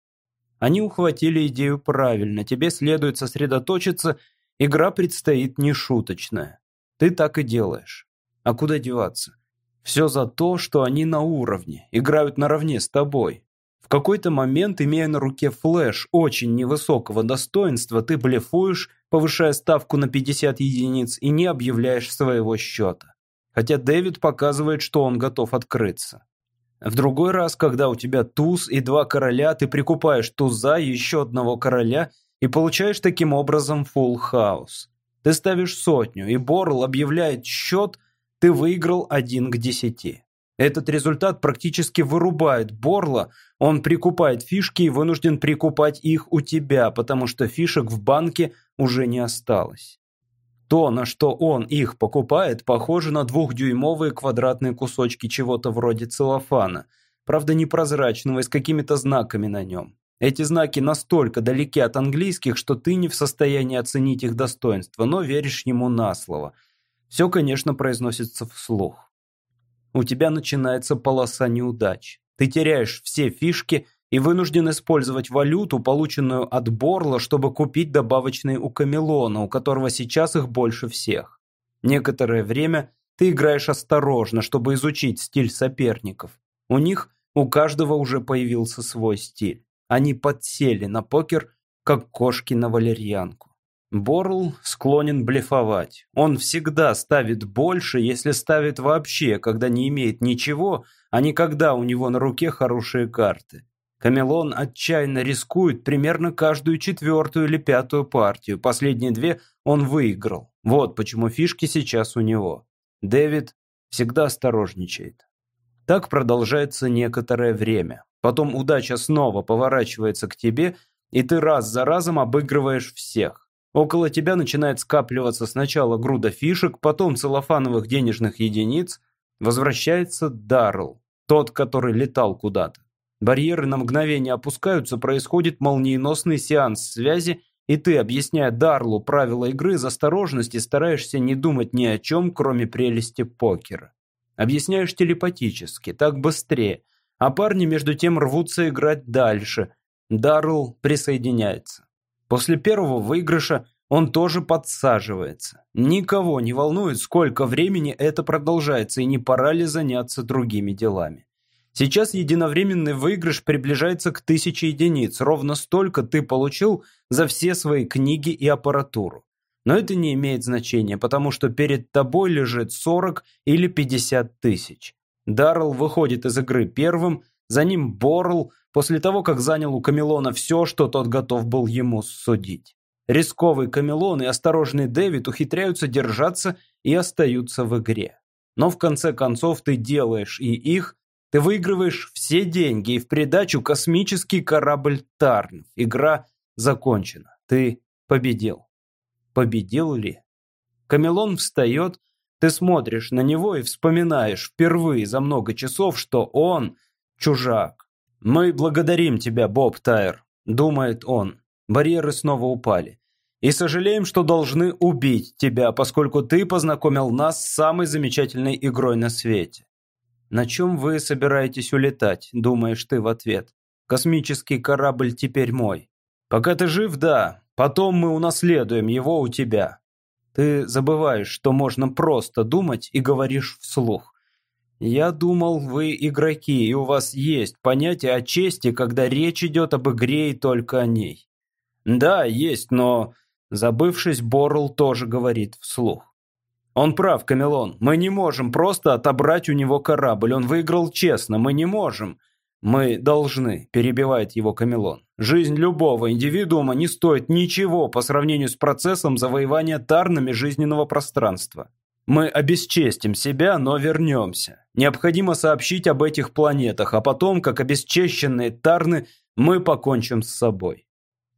Они ухватили идею правильно, тебе следует сосредоточиться, игра предстоит нешуточная. Ты так и делаешь. А куда деваться? Все за то, что они на уровне, играют наравне с тобой. В какой-то момент, имея на руке флеш очень невысокого достоинства, ты блефуешь повышая ставку на 50 единиц, и не объявляешь своего счета. Хотя Дэвид показывает, что он готов открыться. В другой раз, когда у тебя туз и два короля, ты прикупаешь туза еще одного короля и получаешь таким образом фулл хаус. Ты ставишь сотню, и Борл объявляет счет, ты выиграл один к десяти. Этот результат практически вырубает Борла, он прикупает фишки и вынужден прикупать их у тебя, потому что фишек в банке уже не осталось. То, на что он их покупает, похоже на двухдюймовые квадратные кусочки чего-то вроде целлофана, правда непрозрачного и с какими-то знаками на нем. Эти знаки настолько далеки от английских, что ты не в состоянии оценить их достоинство, но веришь ему на слово. Все, конечно, произносится вслух у тебя начинается полоса неудач. Ты теряешь все фишки и вынужден использовать валюту, полученную от Борла, чтобы купить добавочные у Камелона, у которого сейчас их больше всех. Некоторое время ты играешь осторожно, чтобы изучить стиль соперников. У них у каждого уже появился свой стиль. Они подсели на покер, как кошки на валерьянку. Борл склонен блефовать. Он всегда ставит больше, если ставит вообще, когда не имеет ничего, а не когда у него на руке хорошие карты. Камелон отчаянно рискует примерно каждую четвертую или пятую партию. Последние две он выиграл. Вот почему фишки сейчас у него. Дэвид всегда осторожничает. Так продолжается некоторое время. Потом удача снова поворачивается к тебе, и ты раз за разом обыгрываешь всех. Около тебя начинает скапливаться сначала груда фишек, потом целлофановых денежных единиц. Возвращается Даррелл, тот, который летал куда-то. Барьеры на мгновение опускаются, происходит молниеносный сеанс связи, и ты, объясняя Дарлу правила игры из осторожности, стараешься не думать ни о чем, кроме прелести покера. Объясняешь телепатически, так быстрее, а парни между тем рвутся играть дальше. Даррелл присоединяется. После первого выигрыша он тоже подсаживается. Никого не волнует, сколько времени это продолжается, и не пора ли заняться другими делами. Сейчас единовременный выигрыш приближается к тысяче единиц, ровно столько ты получил за все свои книги и аппаратуру. Но это не имеет значения, потому что перед тобой лежит 40 или 50 тысяч. Даррелл выходит из игры первым, за ним Борл, после того, как занял у Камелона все, что тот готов был ему судить. Рисковый Камелон и осторожный Дэвид ухитряются держаться и остаются в игре. Но в конце концов ты делаешь и их, ты выигрываешь все деньги и в придачу космический корабль Тарн. Игра закончена. Ты победил. Победил ли? Камелон встает, ты смотришь на него и вспоминаешь впервые за много часов, что он чужак. «Мы благодарим тебя, Боб Тайр», — думает он. Барьеры снова упали. «И сожалеем, что должны убить тебя, поскольку ты познакомил нас с самой замечательной игрой на свете». «На чем вы собираетесь улетать?» — думаешь ты в ответ. «Космический корабль теперь мой». «Пока ты жив, да. Потом мы унаследуем его у тебя». Ты забываешь, что можно просто думать и говоришь вслух. Я думал, вы игроки, и у вас есть понятие о чести, когда речь идет об игре и только о ней. Да, есть, но... Забывшись, Борл тоже говорит вслух. Он прав, Камелон. Мы не можем просто отобрать у него корабль. Он выиграл честно. Мы не можем. «Мы должны», – перебивает его Камелон. «Жизнь любого индивидуума не стоит ничего по сравнению с процессом завоевания тарнами жизненного пространства. Мы обесчестим себя, но вернемся. Необходимо сообщить об этих планетах, а потом, как обесчещенные тарны, мы покончим с собой».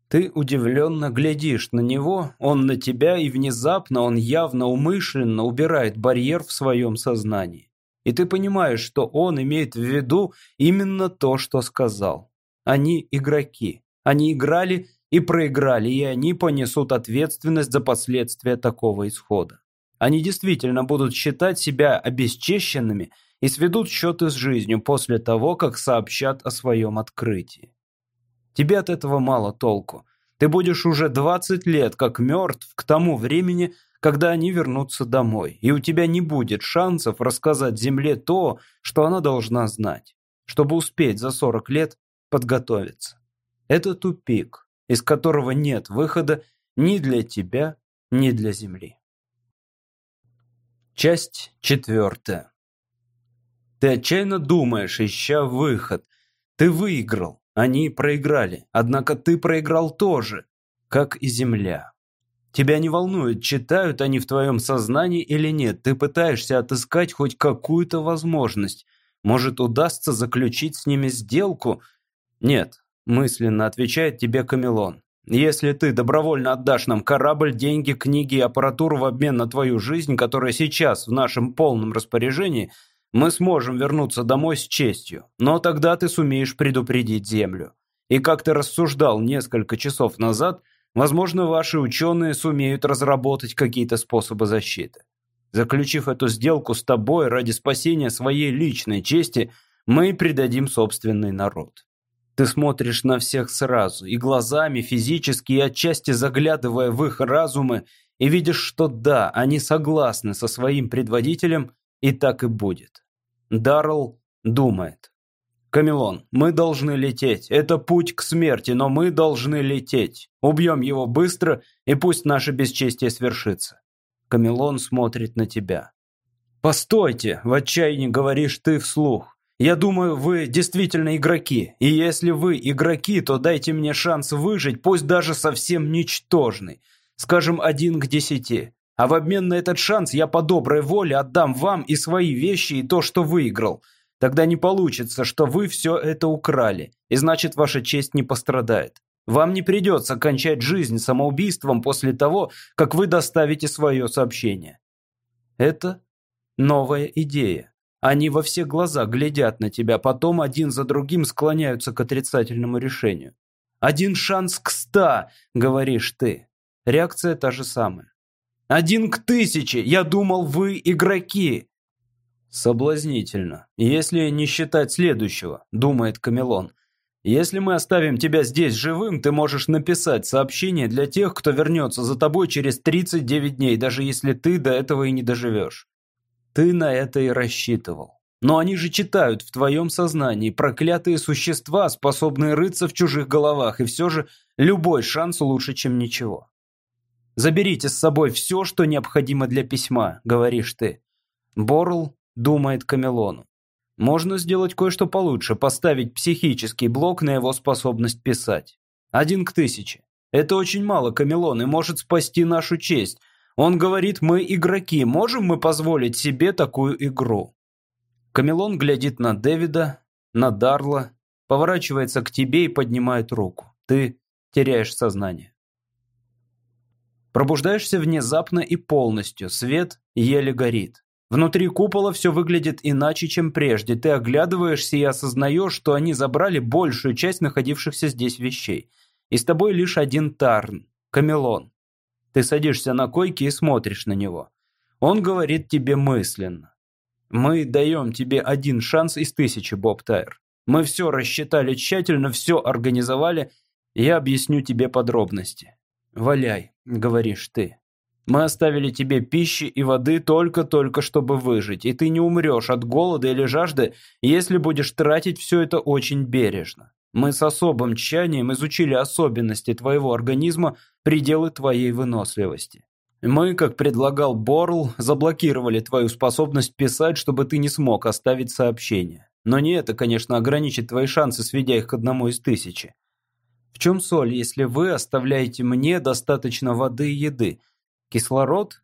Ты удивленно глядишь на него, он на тебя, и внезапно он явно умышленно убирает барьер в своем сознании. И ты понимаешь, что он имеет в виду именно то, что сказал. Они игроки. Они играли и проиграли, и они понесут ответственность за последствия такого исхода. Они действительно будут считать себя обесчещенными и сведут счеты с жизнью после того, как сообщат о своем открытии. Тебе от этого мало толку. Ты будешь уже 20 лет как мертв к тому времени, когда они вернутся домой, и у тебя не будет шансов рассказать Земле то, что она должна знать, чтобы успеть за 40 лет подготовиться. Это тупик, из которого нет выхода ни для тебя, ни для Земли. Часть четвертая. Ты отчаянно думаешь, ища выход. Ты выиграл, они проиграли, однако ты проиграл тоже, как и Земля. Тебя не волнует, читают они в твоем сознании или нет. Ты пытаешься отыскать хоть какую-то возможность. Может, удастся заключить с ними сделку? Нет, мысленно отвечает тебе Камелон. Если ты добровольно отдашь нам корабль, деньги, книги и аппаратуру в обмен на твою жизнь, которая сейчас в нашем полном распоряжении, мы сможем вернуться домой с честью. Но тогда ты сумеешь предупредить Землю. И как ты рассуждал несколько часов назад, Возможно, ваши ученые сумеют разработать какие-то способы защиты. Заключив эту сделку с тобой ради спасения своей личной чести, мы предадим собственный народ. Ты смотришь на всех сразу, и глазами, физически, и отчасти заглядывая в их разумы, и видишь, что да, они согласны со своим предводителем, и так и будет. Даррелл думает. «Камелон, мы должны лететь. Это путь к смерти, но мы должны лететь. Убьем его быстро, и пусть наше бесчестие свершится». Камелон смотрит на тебя. «Постойте!» – в отчаянии говоришь ты вслух. «Я думаю, вы действительно игроки. И если вы игроки, то дайте мне шанс выжить, пусть даже совсем ничтожный. Скажем, один к десяти. А в обмен на этот шанс я по доброй воле отдам вам и свои вещи, и то, что выиграл. Тогда не получится, что вы все это украли, и значит ваша честь не пострадает. Вам не придется кончать жизнь самоубийством после того, как вы доставите свое сообщение. Это новая идея. Они во все глаза глядят на тебя, потом один за другим склоняются к отрицательному решению. «Один шанс к ста», — говоришь ты. Реакция та же самая. «Один к тысяче! Я думал, вы игроки!» «Соблазнительно. Если не считать следующего», — думает Камелон. «Если мы оставим тебя здесь живым, ты можешь написать сообщение для тех, кто вернется за тобой через 39 дней, даже если ты до этого и не доживешь. Ты на это и рассчитывал. Но они же читают в твоем сознании проклятые существа, способные рыться в чужих головах, и все же любой шанс лучше, чем ничего. «Заберите с собой все, что необходимо для письма», — говоришь ты. Борл думает Камелону. Можно сделать кое-что получше, поставить психический блок на его способность писать. Один к тысяче. Это очень мало, Камелон, и может спасти нашу честь. Он говорит, мы игроки, можем мы позволить себе такую игру? Камелон глядит на Дэвида, на Дарла, поворачивается к тебе и поднимает руку. Ты теряешь сознание. Пробуждаешься внезапно и полностью, свет еле горит. Внутри купола все выглядит иначе, чем прежде. Ты оглядываешься и осознаешь, что они забрали большую часть находившихся здесь вещей. И с тобой лишь один Тарн, Камелон. Ты садишься на койке и смотришь на него. Он говорит тебе мысленно. Мы даем тебе один шанс из тысячи, Боб Тайр. Мы все рассчитали тщательно, все организовали. Я объясню тебе подробности. «Валяй», — говоришь ты. Мы оставили тебе пищи и воды только-только, чтобы выжить, и ты не умрешь от голода или жажды, если будешь тратить все это очень бережно. Мы с особым тщанием изучили особенности твоего организма, пределы твоей выносливости. Мы, как предлагал Борл, заблокировали твою способность писать, чтобы ты не смог оставить сообщение. Но не это, конечно, ограничит твои шансы, сведя их к одному из тысячи. В чем соль, если вы оставляете мне достаточно воды и еды? Кислород?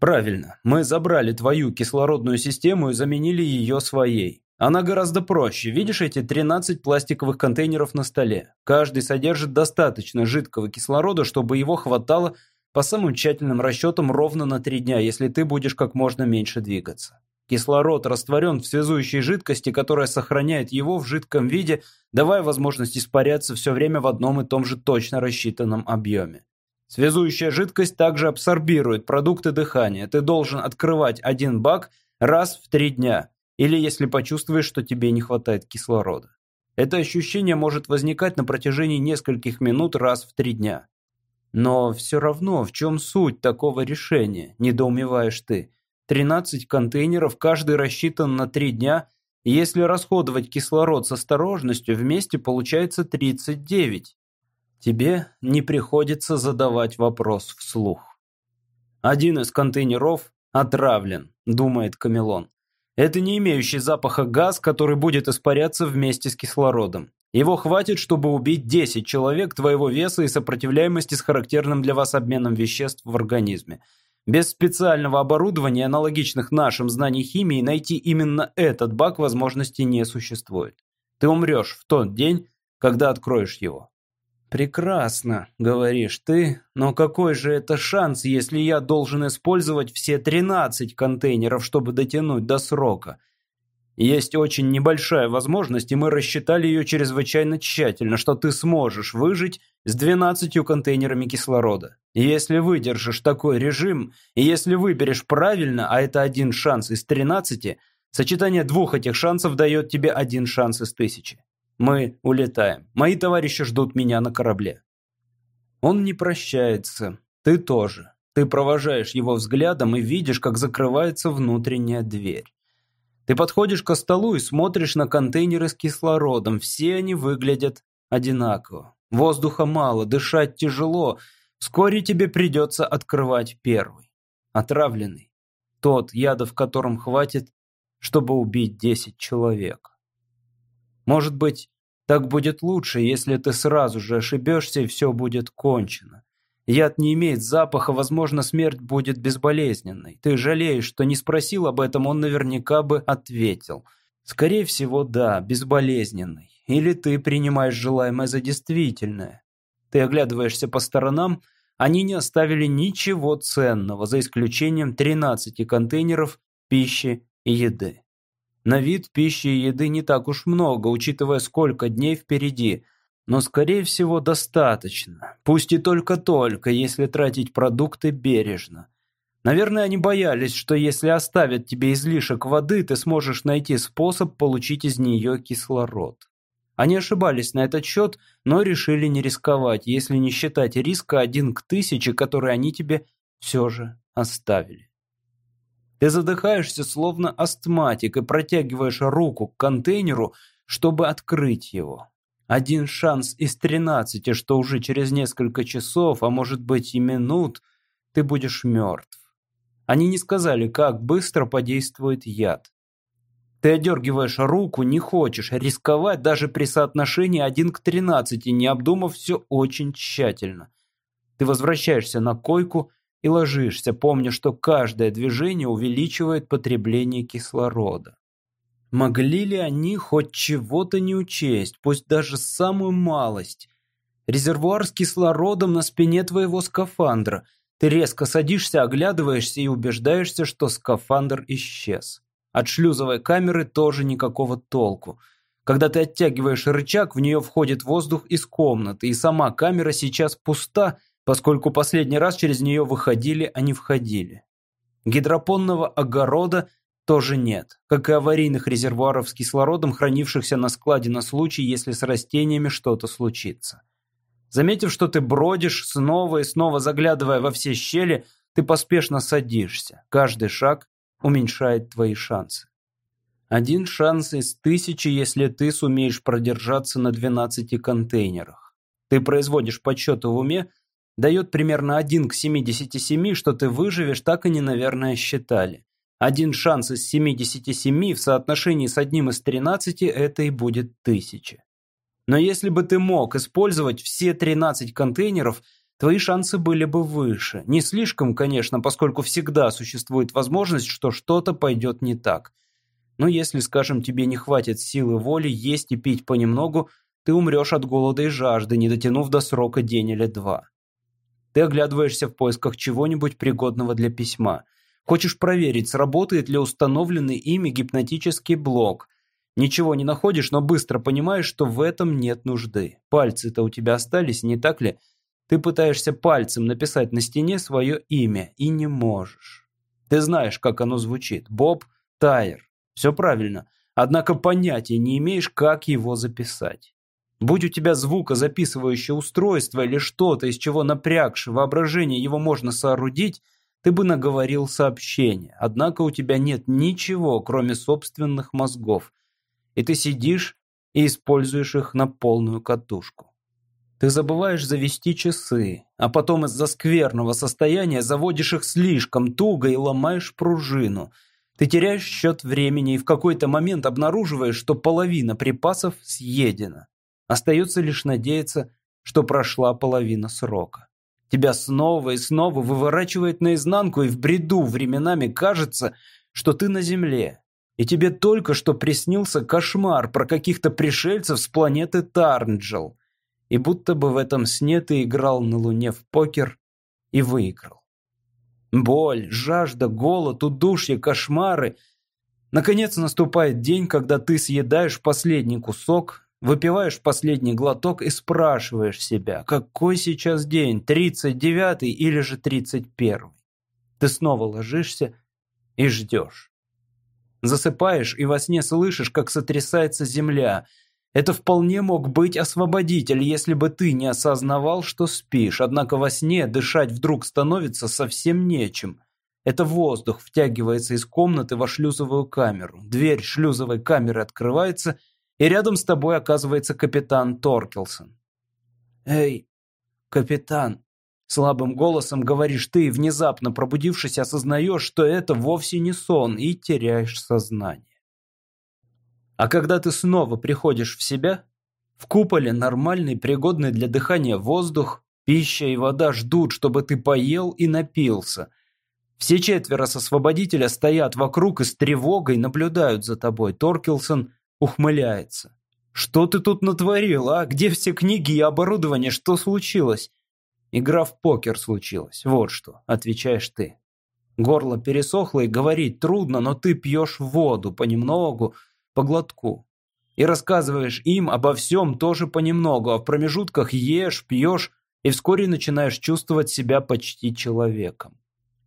Правильно, мы забрали твою кислородную систему и заменили ее своей. Она гораздо проще. Видишь эти 13 пластиковых контейнеров на столе? Каждый содержит достаточно жидкого кислорода, чтобы его хватало по самым тщательным расчетам ровно на 3 дня, если ты будешь как можно меньше двигаться. Кислород растворен в связующей жидкости, которая сохраняет его в жидком виде, давая возможность испаряться все время в одном и том же точно рассчитанном объеме. Связующая жидкость также абсорбирует продукты дыхания. Ты должен открывать один бак раз в три дня, или если почувствуешь, что тебе не хватает кислорода. Это ощущение может возникать на протяжении нескольких минут раз в три дня. Но все равно, в чем суть такого решения, недоумеваешь ты. 13 контейнеров, каждый рассчитан на 3 дня. если расходовать кислород с осторожностью, вместе получается 39. Тебе не приходится задавать вопрос вслух. Один из контейнеров отравлен, думает Камелон. Это не имеющий запаха газ, который будет испаряться вместе с кислородом. Его хватит, чтобы убить 10 человек твоего веса и сопротивляемости с характерным для вас обменом веществ в организме. Без специального оборудования, аналогичных нашим знаний химии, найти именно этот баг возможности не существует. Ты умрешь в тот день, когда откроешь его. «Прекрасно», — говоришь ты, но какой же это шанс, если я должен использовать все 13 контейнеров, чтобы дотянуть до срока? Есть очень небольшая возможность, и мы рассчитали ее чрезвычайно тщательно, что ты сможешь выжить с 12 контейнерами кислорода. Если выдержишь такой режим, и если выберешь правильно, а это один шанс из 13, сочетание двух этих шансов дает тебе один шанс из тысячи. Мы улетаем. Мои товарищи ждут меня на корабле. Он не прощается. Ты тоже. Ты провожаешь его взглядом и видишь, как закрывается внутренняя дверь. Ты подходишь к столу и смотришь на контейнеры с кислородом. Все они выглядят одинаково. Воздуха мало, дышать тяжело. Вскоре тебе придется открывать первый. Отравленный. Тот, яда в котором хватит, чтобы убить 10 человек. Может быть, так будет лучше, если ты сразу же ошибешься и все будет кончено. Яд не имеет запаха, возможно, смерть будет безболезненной. Ты жалеешь, что не спросил об этом, он наверняка бы ответил. Скорее всего, да, безболезненной. Или ты принимаешь желаемое за действительное. Ты оглядываешься по сторонам, они не оставили ничего ценного, за исключением 13 контейнеров пищи и еды. На вид пищи и еды не так уж много, учитывая, сколько дней впереди – но, скорее всего, достаточно. Пусть и только-только, если тратить продукты бережно. Наверное, они боялись, что если оставят тебе излишек воды, ты сможешь найти способ получить из нее кислород. Они ошибались на этот счет, но решили не рисковать, если не считать риска один к тысяче, который они тебе все же оставили. Ты задыхаешься, словно астматик, и протягиваешь руку к контейнеру, чтобы открыть его. Один шанс из тринадцати, что уже через несколько часов, а может быть и минут, ты будешь мертв. Они не сказали, как быстро подействует яд. Ты одергиваешь руку, не хочешь рисковать даже при соотношении один к тринадцати, не обдумав все очень тщательно. Ты возвращаешься на койку и ложишься, помня, что каждое движение увеличивает потребление кислорода. Могли ли они хоть чего-то не учесть, пусть даже самую малость? Резервуар с кислородом на спине твоего скафандра. Ты резко садишься, оглядываешься и убеждаешься, что скафандр исчез. От шлюзовой камеры тоже никакого толку. Когда ты оттягиваешь рычаг, в нее входит воздух из комнаты, и сама камера сейчас пуста, поскольку последний раз через нее выходили, а не входили. Гидропонного огорода тоже нет, как и аварийных резервуаров с кислородом, хранившихся на складе на случай, если с растениями что-то случится. Заметив, что ты бродишь, снова и снова заглядывая во все щели, ты поспешно садишься. Каждый шаг уменьшает твои шансы. Один шанс из тысячи, если ты сумеешь продержаться на 12 контейнерах. Ты производишь подсчеты в уме, дает примерно 1 к 77, что ты выживешь, так они, наверное, считали. Один шанс из 77 в соотношении с одним из 13 это и будет тысяча. Но если бы ты мог использовать все 13 контейнеров, твои шансы были бы выше. Не слишком, конечно, поскольку всегда существует возможность, что что-то пойдет не так. Но если, скажем, тебе не хватит силы воли есть и пить понемногу, ты умрешь от голода и жажды, не дотянув до срока день или два. Ты оглядываешься в поисках чего-нибудь пригодного для письма. Хочешь проверить, сработает ли установленный ими гипнотический блок – Ничего не находишь, но быстро понимаешь, что в этом нет нужды. Пальцы-то у тебя остались, не так ли? Ты пытаешься пальцем написать на стене свое имя и не можешь. Ты знаешь, как оно звучит. Боб Тайер. Все правильно. Однако понятия не имеешь, как его записать. Будь у тебя звукозаписывающее устройство или что-то, из чего напрягши воображение его можно соорудить, ты бы наговорил сообщение. Однако у тебя нет ничего, кроме собственных мозгов и ты сидишь и используешь их на полную катушку. Ты забываешь завести часы, а потом из-за скверного состояния заводишь их слишком туго и ломаешь пружину. Ты теряешь счет времени и в какой-то момент обнаруживаешь, что половина припасов съедена. Остается лишь надеяться, что прошла половина срока. Тебя снова и снова выворачивает наизнанку, и в бреду временами кажется, что ты на земле, и тебе только что приснился кошмар про каких-то пришельцев с планеты Тарнджел. И будто бы в этом сне ты играл на Луне в покер и выиграл. Боль, жажда, голод, удушье, кошмары. Наконец наступает день, когда ты съедаешь последний кусок, выпиваешь последний глоток и спрашиваешь себя, какой сейчас день, 39-й или же 31-й. Ты снова ложишься и ждешь. Засыпаешь и во сне слышишь, как сотрясается земля. Это вполне мог быть освободитель, если бы ты не осознавал, что спишь. Однако во сне дышать вдруг становится совсем нечем. Это воздух втягивается из комнаты во шлюзовую камеру. Дверь шлюзовой камеры открывается, и рядом с тобой оказывается капитан Торкелсон. «Эй, капитан!» Слабым голосом говоришь ты, внезапно пробудившись, осознаешь, что это вовсе не сон, и теряешь сознание. А когда ты снова приходишь в себя, в куполе нормальный, пригодный для дыхания воздух, пища и вода ждут, чтобы ты поел и напился. Все четверо с освободителя стоят вокруг и с тревогой наблюдают за тобой. Торкелсон ухмыляется. «Что ты тут натворил, а? Где все книги и оборудование? Что случилось?» Игра в покер случилась, вот что, отвечаешь ты. Горло пересохло и говорить трудно, но ты пьешь воду понемногу, по глотку. И рассказываешь им обо всем тоже понемногу, а в промежутках ешь, пьешь и вскоре начинаешь чувствовать себя почти человеком.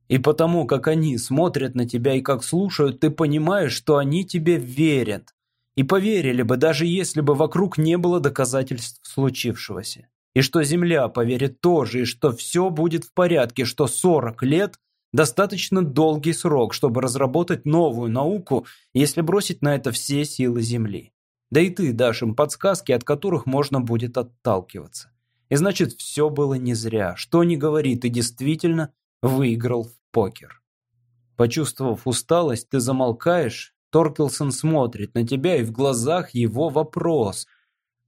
И потому, как они смотрят на тебя и как слушают, ты понимаешь, что они тебе верят. И поверили бы, даже если бы вокруг не было доказательств случившегося. И что Земля поверит тоже, и что все будет в порядке, что 40 лет – достаточно долгий срок, чтобы разработать новую науку, если бросить на это все силы Земли. Да и ты дашь им подсказки, от которых можно будет отталкиваться. И значит, все было не зря. Что ни говори, ты действительно выиграл в покер. Почувствовав усталость, ты замолкаешь, Торкелсон смотрит на тебя, и в глазах его вопрос –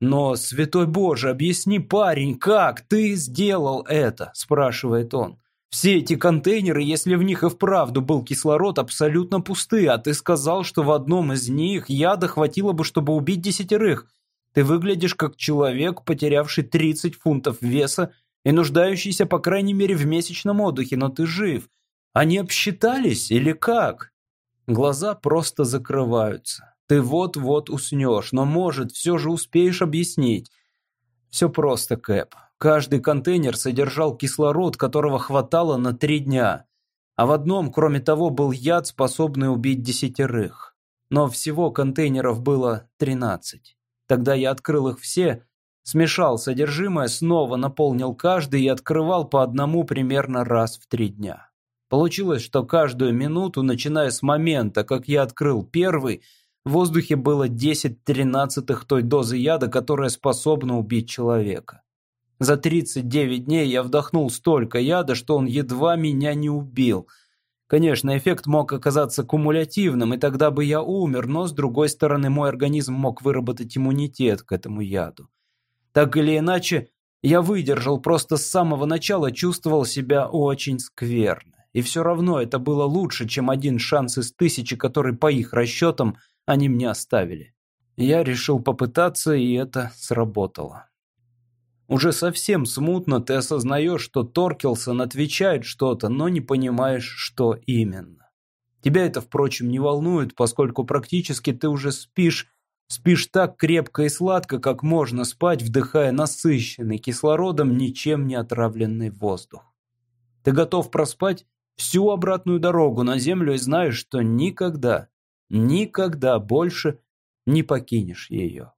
«Но, святой Боже, объясни, парень, как ты сделал это?» – спрашивает он. «Все эти контейнеры, если в них и вправду был кислород, абсолютно пусты, а ты сказал, что в одном из них яда хватило бы, чтобы убить десятерых. Ты выглядишь как человек, потерявший 30 фунтов веса и нуждающийся, по крайней мере, в месячном отдыхе, но ты жив. Они обсчитались или как? Глаза просто закрываются. Ты вот-вот уснешь, но, может, все же успеешь объяснить. Все просто, Кэп. Каждый контейнер содержал кислород, которого хватало на три дня. А в одном, кроме того, был яд, способный убить десятерых. Но всего контейнеров было тринадцать. Тогда я открыл их все, смешал содержимое, снова наполнил каждый и открывал по одному примерно раз в три дня. Получилось, что каждую минуту, начиная с момента, как я открыл первый, в воздухе было 10 тринадцатых той дозы яда, которая способна убить человека. За 39 дней я вдохнул столько яда, что он едва меня не убил. Конечно, эффект мог оказаться кумулятивным, и тогда бы я умер, но, с другой стороны, мой организм мог выработать иммунитет к этому яду. Так или иначе, я выдержал, просто с самого начала чувствовал себя очень скверно. И все равно это было лучше, чем один шанс из тысячи, который, по их расчетам, они мне оставили. Я решил попытаться, и это сработало. Уже совсем смутно ты осознаешь, что Торкелсон отвечает что-то, но не понимаешь, что именно. Тебя это, впрочем, не волнует, поскольку практически ты уже спишь, спишь так крепко и сладко, как можно спать, вдыхая насыщенный кислородом ничем не отравленный воздух. Ты готов проспать всю обратную дорогу на землю и знаешь, что никогда, никогда больше не покинешь ее.